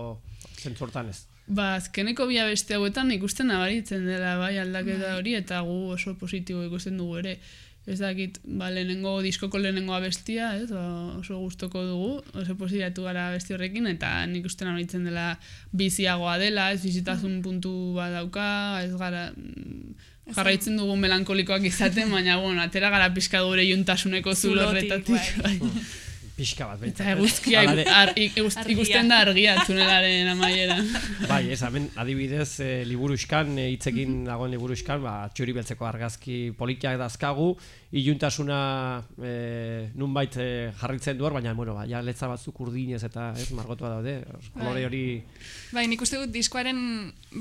zentzu hortan ez.
Ba, azkeneko bi abeste hauetan ikusten nabaritzen dela bai aldaketa hori eta gu oso positibo ikusten dugu ere. Ez dakit, ba, lehenengo diskoko lehenengo abestia, ez, ba, oso gustoko dugu, oso positiatu gara abesti horrekin, eta nik uste nabaritzen dela biziagoa dela, ez bizitasun puntu bat dauka, ez gara, mm, jarraitzen dugu melankolikoak izaten, baina, bueno, atera gara pixka gure juntasuneko zulo
Zulotik,
horretatik.
bai. (laughs)
Pixka bat,
Eta
behintzat.
eguzkia, ar, ikusten da argia tunelaren amaieran. (laughs)
Bai, ez, hemen adibidez e, liburuskan, e, hitzekin dagoen liburuskan, ba, txuri beltzeko argazki politiak dazkagu, iluntasuna e, nunbait e, jarritzen duar, baina, bueno, ba, ja, letza batzuk urdinez eta ez, margotua daude, kolore hori...
Bai, nik uste dut diskoaren,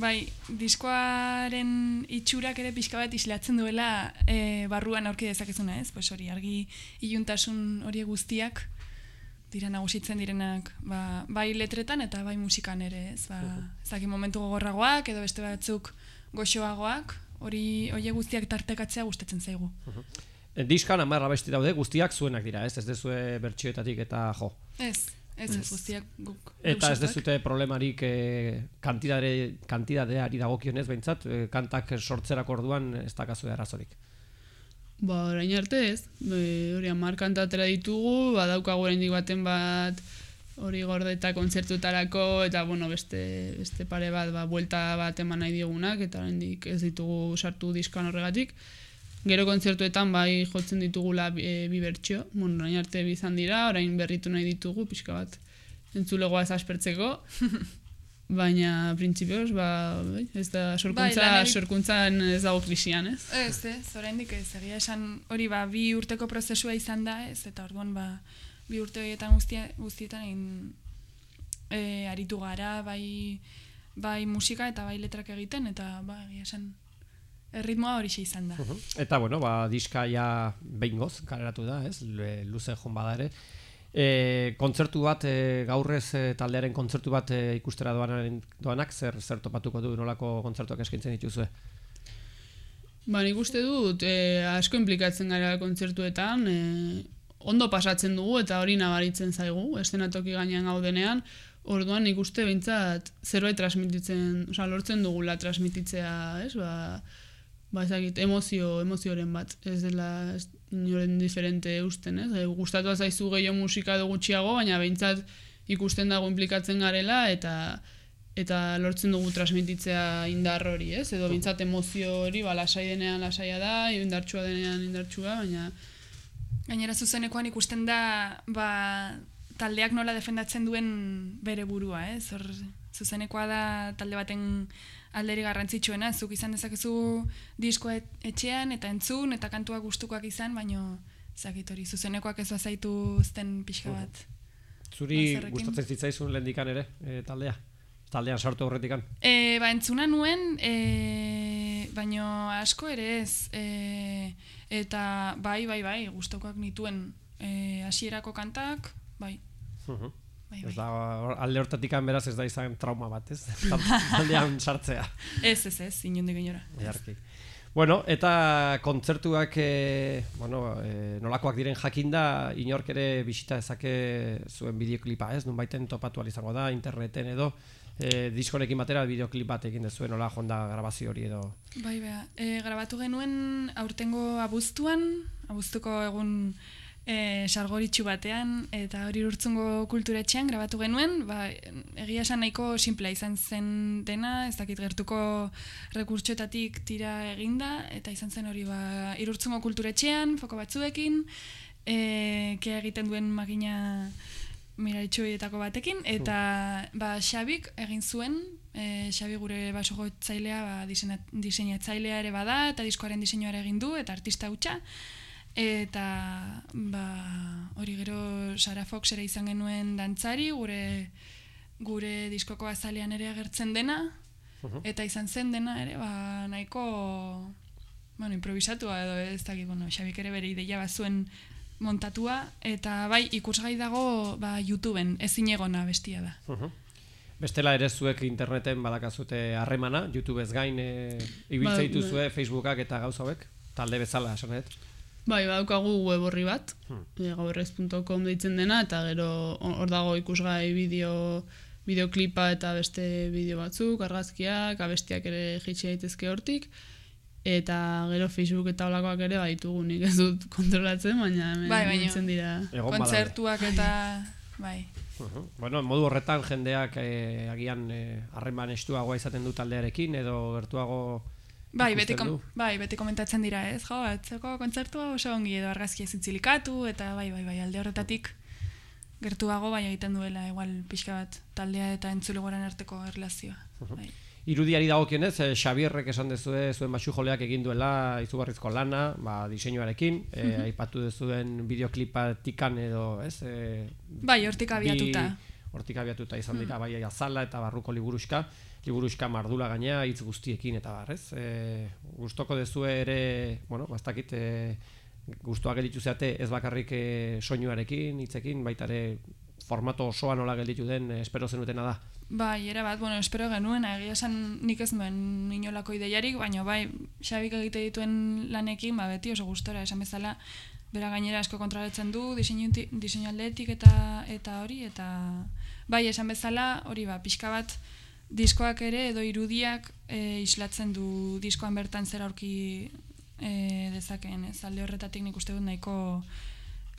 bai, diskoaren itxurak ere pixka bat islatzen duela e, barruan aurki dezakezuna, ez? Pues hori, argi iluntasun hori guztiak dira nagusitzen direnak, ba, bai letretan eta bai musikan ere, ez? Ba, ezaki momentu gogorragoak edo beste batzuk goxoagoak, hori hoie guztiak tartekatzea gustatzen zaigu.
Diskan hamar abesti daude, guztiak zuenak dira, ez, ez dezue bertsioetatik eta jo.
Ez, ez, ez guztiak guk.
Eta ez dezute problemarik e, kantidare, kantidadeari dagokionez behintzat, e, kantak sortzerako orduan ez dakazue arazorik.
Ba, orain arte ez. E, hori hamar kanta atera ditugu, badaukagu oraindik baten bat hori gordeta kontzertutarako eta bueno, beste, beste pare bat ba, buelta bat eman nahi diegunak eta oraindik ez ditugu sartu diskoan horregatik. Gero kontzertuetan bai jotzen ditugula e, bi bertsio, bueno, orain arte bi izan dira, orain berritu nahi ditugu pixka bat entzulegoa ez aspertzeko. (laughs) Baina, printzipioz, ba, bai, ez da sorkuntza,
lan egit-
sorkuntzan ez dago krisian, ez?
Ez, ez, oraindik ez, egia esan hori ba, bi urteko prozesua izan da, ez, eta orduan ba, bi urte horietan guztia, guztietan egin e, aritu gara, bai, bai musika eta bai letrak egiten, eta ba, egia esan erritmoa hori izan da.
Eta bueno, ba, diska ja behingoz, kaleratu da, ez, Le- luze joan bada ere. E, kontzertu bat, e, gaurrez e, taldearen kontzertu bat e, ikustera doanaren, doanak, zer, zer topatuko du, nolako kontzertuak eskaintzen dituzue?
Ba, nik uste dut, e, asko implikatzen gara kontzertuetan, e, ondo pasatzen dugu eta hori nabaritzen zaigu, estenatoki gainean gaudenean, orduan nik uste behintzat zerbait transmititzen, osea, lortzen dugula transmititzea, ez, ba, ba ezagit, emozio, emozioren bat, ez dela inoren diferente usten, ez, e, gustatu zaizu gehiago musika edo gutxiago, baina behintzat ikusten dago implikatzen garela eta eta lortzen dugu transmititzea indar hori, ez? Edo bintzat emozio hori, ba, lasai denean lasaia da, indartsua denean indartsua, baina
Gainera zuzenekoan ikusten da ba, taldeak nola defendatzen duen bere burua, ez? Hor, zuzenekoa da talde baten alderi garrantzitsuena, zuk izan dezakezu diskoa et- etxean eta entzun eta kantuak gustukoak izan, baino zakit hori zuzenekoak ez bazaitu zten pixka bat.
Zuri gustatzen zitzaizun lehendikan ere, e, taldea? Taldean sartu horretikan?
E, ba, entzuna nuen, e, baino asko ere ez. E, eta bai, bai, bai, gustokoak nituen e, hasierako kantak, bai.
Mhm.
Bai,
Ez
bai.
da, alde hortatikan beraz ez da izan trauma bat, ez? (laughs) Taldean sartzea.
Ez, ez, ez, inondik inora.
Edarki. Bueno, eta kontzertuak e, bueno, e, nolakoak diren jakinda inork ere bisita ezake zuen bideoklipa, ez? Nunbaiten topatu izango da interneten edo e, diskorekin batera bideoklip bat egin dezuen nola jonda grabazio hori edo.
Bai, bea. E, grabatu genuen aurtengo abuztuan, abuztuko egun e, sargoritxu batean, eta hori urtzungo kulturetxean grabatu genuen, ba, egia esan nahiko simplea izan zen dena, ez dakit gertuko rekurtsoetatik tira eginda, eta izan zen hori ba, irurtzungo kulturetxean, foko batzuekin, e, kea egiten duen magina miraitxoietako batekin, eta ba, Xabik egin zuen, e, Xabi gure basogotzailea, ba, disena- diseinatzailea ere bada, eta diskoaren diseinua ere egin du, eta artista hutsa, eta ba, hori gero Sara Fox ere izan genuen dantzari, gure gure diskoko azalean ere agertzen dena, eta izan zen dena ere, ba, nahiko bueno, improvisatua edo ez dakit, bueno, Xabik ere bere ideia bazuen montatua, eta bai, ikusgai dago ba, YouTubeen, ezin egona bestia da.
Bestela ere zuek interneten badakazute harremana, YouTubez gain e, ibiltze
Ba,
dituzue Facebookak eta gauza hauek, talde bezala esan.
Bai, badaukagu web horri bat,
Hmm.
e, gaurrez.com deitzen dena, eta gero hor dago ikusgai bideo, bideoklipa eta beste bideo batzuk, argazkiak, abestiak ere jitsi daitezke hortik, eta gero Facebook eta olakoak ere baditugu nik ez dut (laughs) kontrolatzen, baina hemen
Bai,
biltzen dira.
Kontzertuak eta (laughs) bai.
Uhum. Bueno, modu horretan jendeak eh, agian eh, harreman estuagoa izaten du taldearekin edo gertuago
Bai, beti, kom, bai, beti komentatzen dira, ez? Jo, atzeko kontzertua oso ongi edo argazkia zintzilikatu, eta bai, bai, bai, alde horretatik gertuago bai egiten duela, igual pixka bat taldea eta entzulegoaren arteko erlazioa. Bai.
Irudiari dagokionez, eh, Xabierrek esan dezue zuen basu joleak egin duela izugarrizko lana, ba, diseinuarekin, eh, aipatu dezuen bideoklipatikan edo, ez? Eh,
Bai, hortik abiatuta.
Bi, hortik abiatuta izan dira, bai azala eta barruko liburuxka, liburuxka mardula gainea, hitz guztiekin eta bar, ez? E, gustoko dezue ere, bueno, bastakit, e, gustoak gelditu zeate ez bakarrik e, soinuarekin, hitzekin, baita ere formato osoa nola gelditu den e, espero zenutena da.
Bai, era bat, bueno, espero genuen, egia esan nik ez nuen inolako ideiarik, baina bai, Xabik egite dituen lanekin, ba, beti oso gustora, esan bezala, bera gainera asko kontrolatzen du, diseinu, diseinu aldetik eta, eta hori, eta bai, esan bezala, hori ba, pixka bat, diskoak ere edo irudiak e, islatzen du diskoan bertan zer aurki e, dezakeen, ez alde horretatik nik uste dut nahiko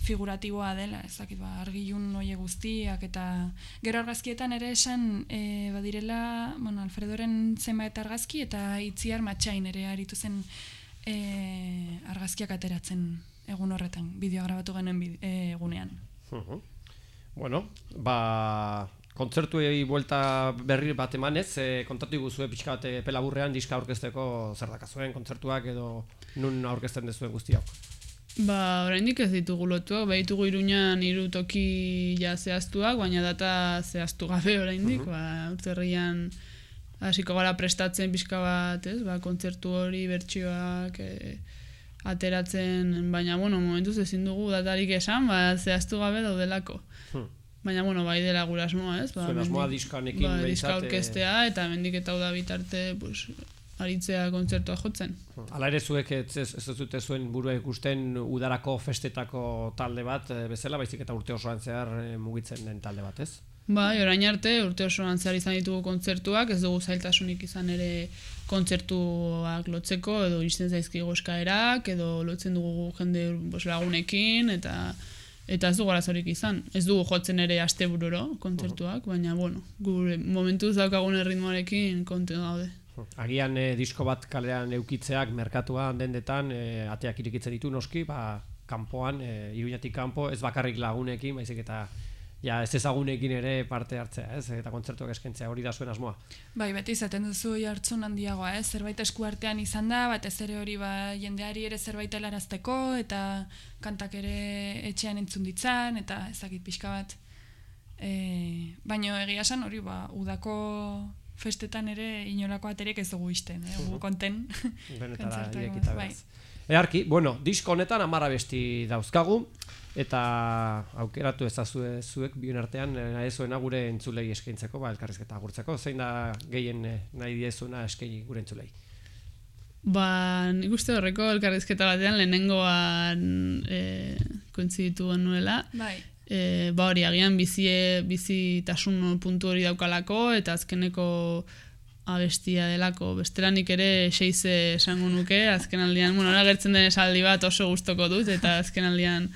figuratiboa dela, ez dakit, ba, argilun hoie guztiak eta gero argazkietan ere esan e, badirela, bueno, Alfredoren zenbait argazki eta itziar matxain ere aritu zen e, argazkiak ateratzen egun horretan, bideoa grabatu genuen e, egunean.
Mhm. Bueno, ba, kontzertuei buelta berri bat emanez, e, kontatu iguzue pixka bat epe laburrean diska aurkezteko zer dakazuen kontzertuak edo nun aurkezten dezuen guzti hau.
Ba, oraindik ez ditugu lotuak, ba, ditugu iruñan hiru toki ja zehaztuak, baina data zehaztu gabe oraindik, ba, urterrian hasiko gara prestatzen pixka bat, ez? Ba, kontzertu hori, bertsioak, e, ateratzen, baina, bueno, momentuz ezin dugu datarik esan, ba, zehaztu gabe daudelako.
Hmm.
Baina, bueno, bai dela gure asmoa, ez? Ba,
Zuen asmoa
ba, diska
behintzat, eh,
aurkeztea, eta mendik eta uda bitarte, pues, aritzea kontzertua jotzen.
Hala ere zuek ez, ez, ez dute zuen burua ikusten udarako festetako talde bat eh, bezala, baizik eta urte osoan zehar eh, mugitzen den talde bat, ez?
Bai, orain arte urte osoan zehar izan ditugu kontzertuak, ez dugu zailtasunik izan ere kontzertuak lotzeko edo iristen zaizkigu eskaerak edo lotzen dugu jende bos, lagunekin eta eta ez dugu arazorik izan. Ez dugu jotzen ere astebururo kontzertuak, baina bueno, gure momentuz daukagun erritmoarekin konten gaude.
Agian eh, disko bat kalean eukitzeak merkatuan dendetan eh, ateak irikitzen ditu noski, ba, kanpoan, eh, iruñatik kanpo, ez bakarrik lagunekin, baizik eta ja, ez ezagunekin ere parte hartzea, ez? Eta kontzertuak eskentzea hori da zuen asmoa.
Bai, beti izaten duzu jartzun handiagoa, ez? Zerbait eskuartean izan da, batez ere hori ba, jendeari ere zerbait helarazteko, eta kantak ere etxean entzun ditzan, eta ezakit pixka bat. E, baino egia esan hori ba, udako festetan ere inolako ateriek ez dugu isten, eh? Gu konten. (laughs)
Benetara irekita
bai.
Earki, bueno, disko honetan amara besti dauzkagu, eta aukeratu ezazue zuek bion artean eh, nahi zuena gure entzulei eskaintzeko, ba, elkarrizketa agurtzeko, zein da gehien eh, nahi diezuna eskaini gure entzulei.
Ba, nik uste horreko elkarrizketa batean lehenengoan e, kointziditu genuela.
Bai.
E, ba hori, agian bizie, bizitasun puntu hori daukalako, eta azkeneko abestia delako. Bestelanik ere seize esango nuke, azken aldian, bueno, hori agertzen den esaldi bat oso gustoko dut, eta azken aldian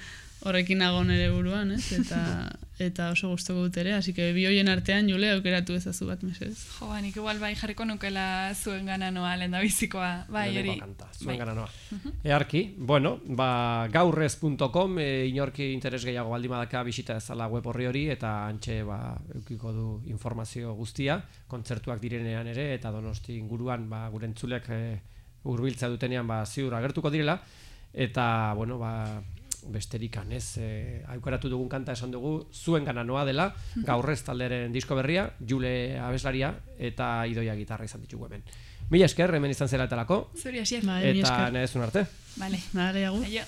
horrekin nago nere buruan, ez? Eta, (laughs) eta oso gustoko dut ere, así que bi hoien artean jule aukeratu ezazu bat mesez.
Jo, ba, nik igual bai jarriko nukela zuen gana noa lehen da bizikoa. Bai, hori.
Zuen
Bai.
gara noa. Earki, bueno, ba, gaurrez.com, e, inorki interes gehiago baldin badaka bisita ezala web horri hori, eta antxe ba, eukiko du informazio guztia, kontzertuak direnean ere, eta donosti inguruan ba, gure entzuleak e, hurbiltza dutenean ba, ziur agertuko direla, eta, bueno, ba, besterik anez, e, aukeratu dugun kanta esan dugu, zuen gana noa dela, (laughs) gaurrez talderen disko berria, Jule abeslaria, eta idoia gitarra izan ditugu hemen. Mila esker, hemen izan zela etalako,
Zuri hasier.
Eta nahezun arte.
Vale.
Vale, agur.
Aio.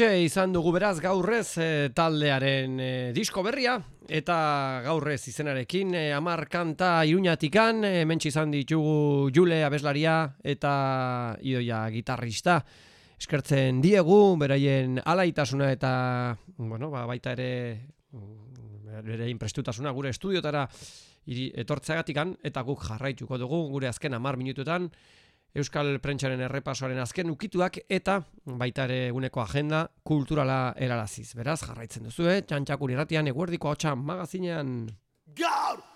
Hortxe izan dugu beraz gaurrez e, taldearen e, disko berria eta gaurrez izenarekin e, amar kanta iruñatikan e, mentxe izan ditugu Jule abeslaria eta idoia gitarrista. Eskertzen diegu beraien alaitasuna eta bueno, ba, baita ere mm, bere inprestutasuna gure estudiotara iri, etortzeagatikan eta guk jarraituko dugu gure azken amar minututan Euskal Prentsaren errepasoaren azken ukituak eta baita ere eguneko agenda kulturala eralaziz. Beraz, jarraitzen duzu, eh? Txantxakun irratian eguerdiko hotxan magazinean.
Gaur!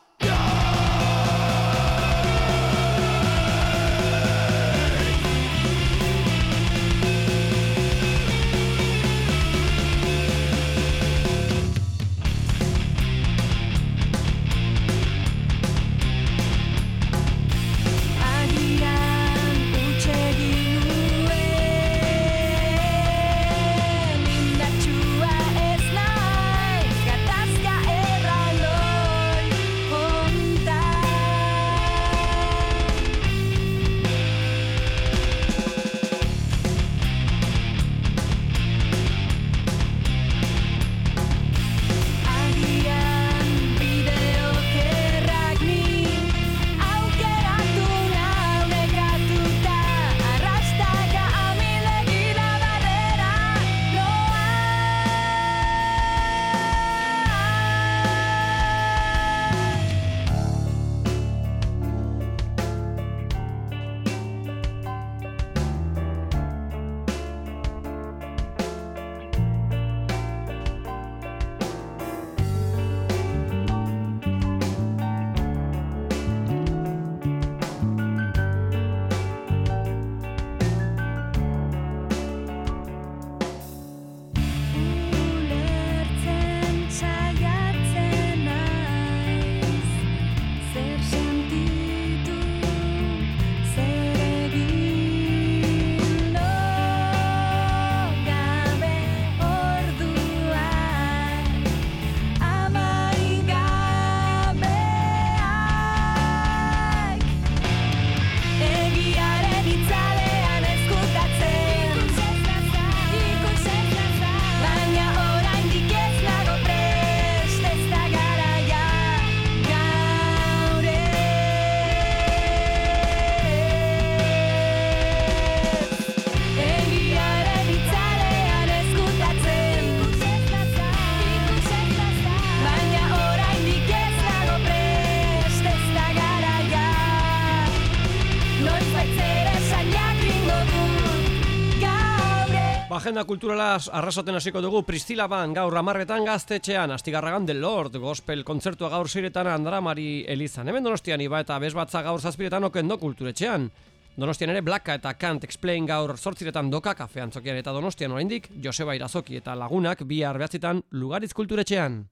Agenda kulturala arrasaten hasiko dugu Priscila Ban gaur amarretan gaztetxean Astigarragan The Lord Gospel kontzertua gaur ziretan Andramari Elizan. Hemen donostian iba eta bezbatza gaur zazpiretan okendo kulturetxean. Donostian ere Blaka eta Can't Explain gaur sortziretan doka kafean zokian eta donostian oraindik Joseba Irazoki eta lagunak bihar behatzitan Lugaritz kulturetxean.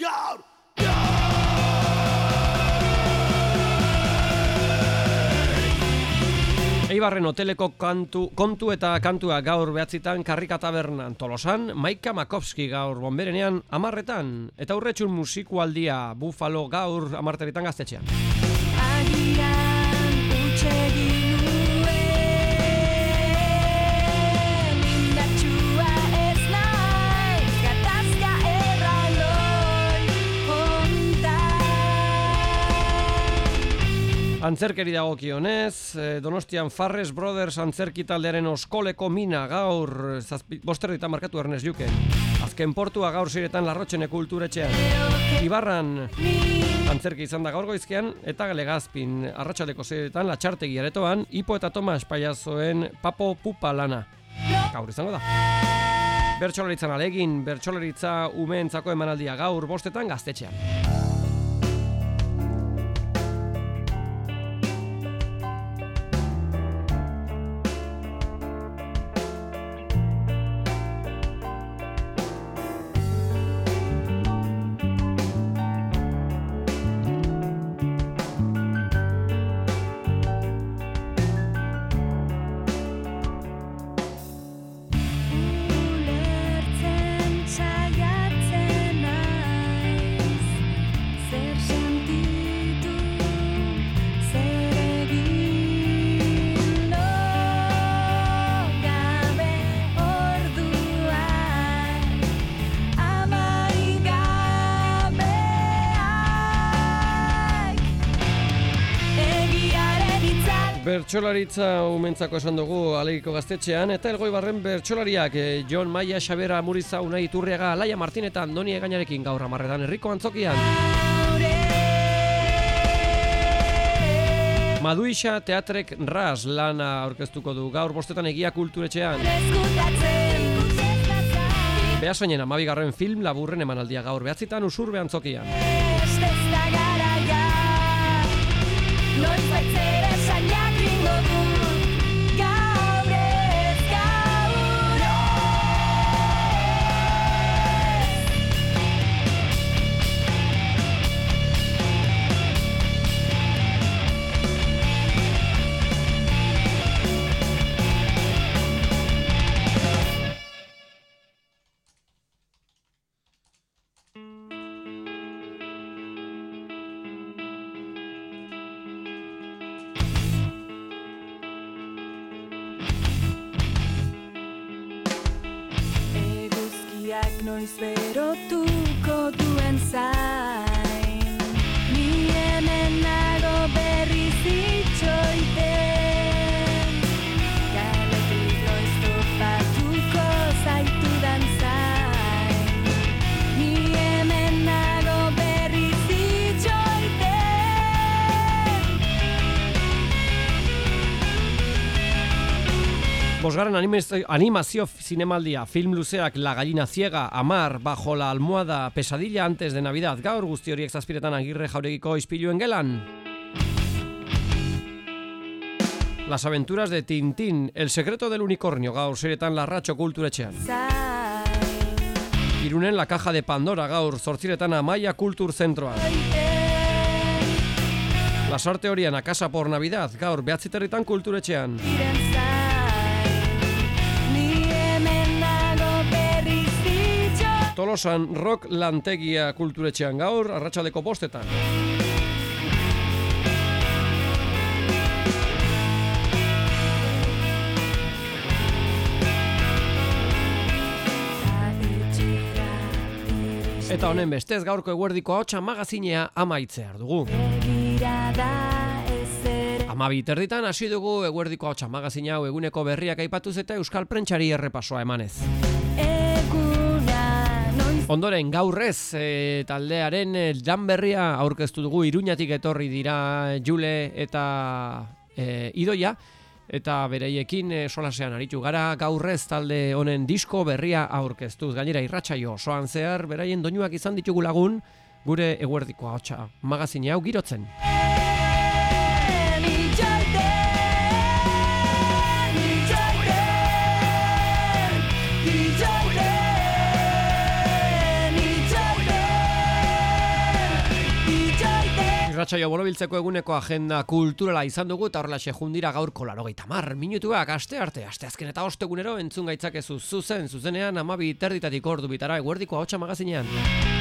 Gaur!
Eibarren hoteleko kantu, kontu eta kantua gaur behatzitan karrika tabernan tolosan, Maika Makovski gaur bonberenean amarretan, eta urretxun musikualdia Buffalo gaur amarteritan gaztetxean. Antzerkeri dagokionez, eh, Donostian Farres Brothers antzerki taldearen oskoleko mina gaur zazpi, bosterritan markatu ernez juke. Azken portua gaur ziretan larrotxene kulturetxean. Ibarran antzerki izan da gaur goizkean eta legazpin arratsaleko ziretan latxartegi aretoan Ipo eta Tomas Paiazoen Papo Pupa lana. Gaur izango da. Bertsolaritzan alegin, bertsolaritza umeentzako emanaldia gaur bostetan gaztetxean. Bertsolaritza umentzako esan dugu alegiko gaztetxean eta elgoi barren bertsolariak eh, Jon Maia, Xabera, Muriza, Unai, Iturriaga, Laia Martin eta Andoni Egainarekin gaur amarretan herriko antzokian. Maduixa Teatrek Ras lana aurkeztuko du gaur bostetan egia kulturetxean. Beasainen amabigarren film laburren emanaldia gaur behatzitan usur behantzokian.
Noiz berotuko duen zain
Bosgarren animazio, zinemaldia, film luzeak La Gallina Ciega, Amar, Bajo la Almohada, Pesadilla antes de Navidad, gaur guzti horiek zazpiretan agirre jauregiko izpiluen gelan. Las aventuras de Tintín, El secreto del unicornio, gaur seretan larratxo kulturetxean. Irunen La caja de Pandora, gaur zortziretan Amaia Kultur Zentroan. Lasarte horian A casa por Navidad, gaur behatziterritan kulturetxean. Tolosan rock lantegia kulturetxean gaur, arratsaldeko bostetan. Eta honen bestez gaurko eguerdiko hotxa magazinea amaitzear dugu. Amabi terditan hasi dugu eguerdiko hotxa magazina eguneko berriak aipatuz eta Euskal Prentsari errepasoa emanez. Ondoren gaurrez e, taldearen e, lan berria aurkeztu dugu Iruñatik etorri dira Jule eta e, Idoia eta bereiekin e, solasean aritu gara gaurrez talde honen disko berria aurkeztuz. Gainera irratsaio osoan zehar beraien doinuak izan ditugu lagun gure eguerdikoa hotxa magazine hau girotzen. Irratsaio borobiltzeko eguneko agenda kulturala izan dugu eta horrela jundira gaurko larogeita mar minutuak aste arte, aste azken eta ostegunero entzun gaitzakezu zuzen, zuzenean amabi terditatik ordu bitara eguerdiko hotxa magazinean.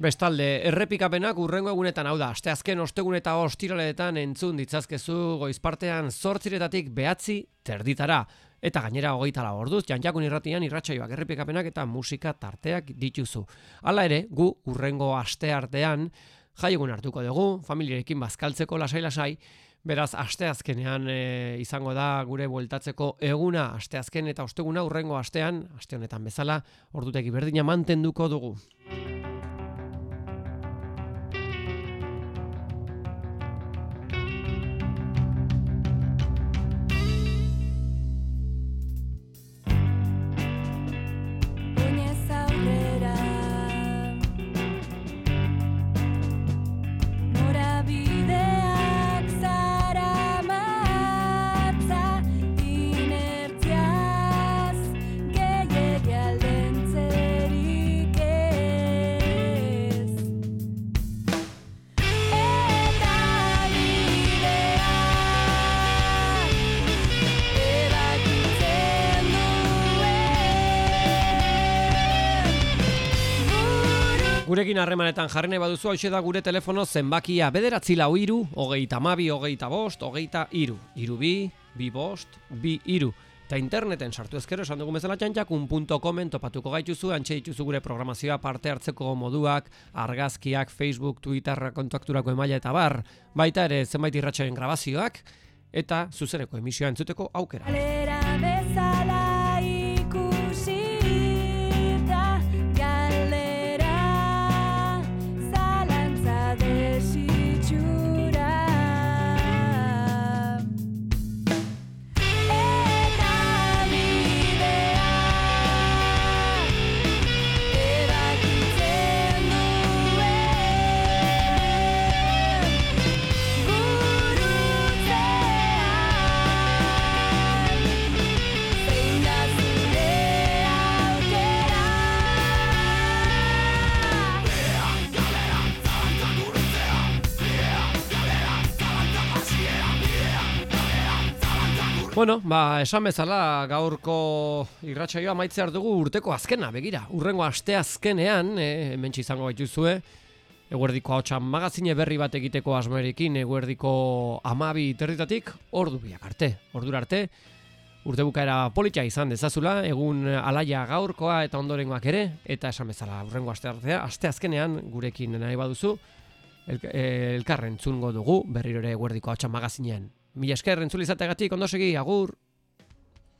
Bestalde, errepikapenak urrengo egunetan hau da, asteazken ostegun eta ostiraletan entzun ditzazkezu goizpartean zortziretatik behatzi terditara. Eta gainera hogeita lau orduz, janjakun irratian irratsaioak errepikapenak eta musika tarteak dituzu. Hala ere, gu urrengo aste artean jaiegun hartuko dugu, familiarekin bazkaltzeko lasai-lasai, Beraz, asteazkenean e, izango da gure bueltatzeko eguna, asteazken eta osteguna urrengo astean, aste honetan bezala, ordutegi berdina mantenduko dugu. Gurekin harremanetan jarri nahi baduzu hau da gure telefono zenbakia bederatzi lau iru, hogeita mabi, hogeita bost, hogeita iru. Iru bi, bi bost, bi iru. Eta interneten sartu ezkero esan dugu bezala txantxakun.comen topatuko gaituzu, antxe dituzu gure programazioa parte hartzeko moduak, argazkiak, Facebook, Twitter, kontakturako emaila eta bar, baita ere zenbait irratxoen grabazioak, eta zuzeneko emisioa entzuteko aukera.
Kalera bezala
Bueno, ba, esan bezala gaurko irratsaioa maitzear dugu urteko azkena, begira. Urrengo aste azkenean, e, hementsi izango gaituzue, eguerdiko hotxan magazine berri bat egiteko asmoerekin, eguerdiko amabi territatik, ordu biak arte. Ordura arte, urte bukaera politxa izan dezazula, egun alaia gaurkoa eta ondorengoak ere, eta esan bezala urrengo aste artea, aste azkenean gurekin nahi baduzu, el, eh, elkarren zungo dugu berriro ere eguerdiko hotxan magazinean. Mila esker entzule izateagatik, ondo segi, agur!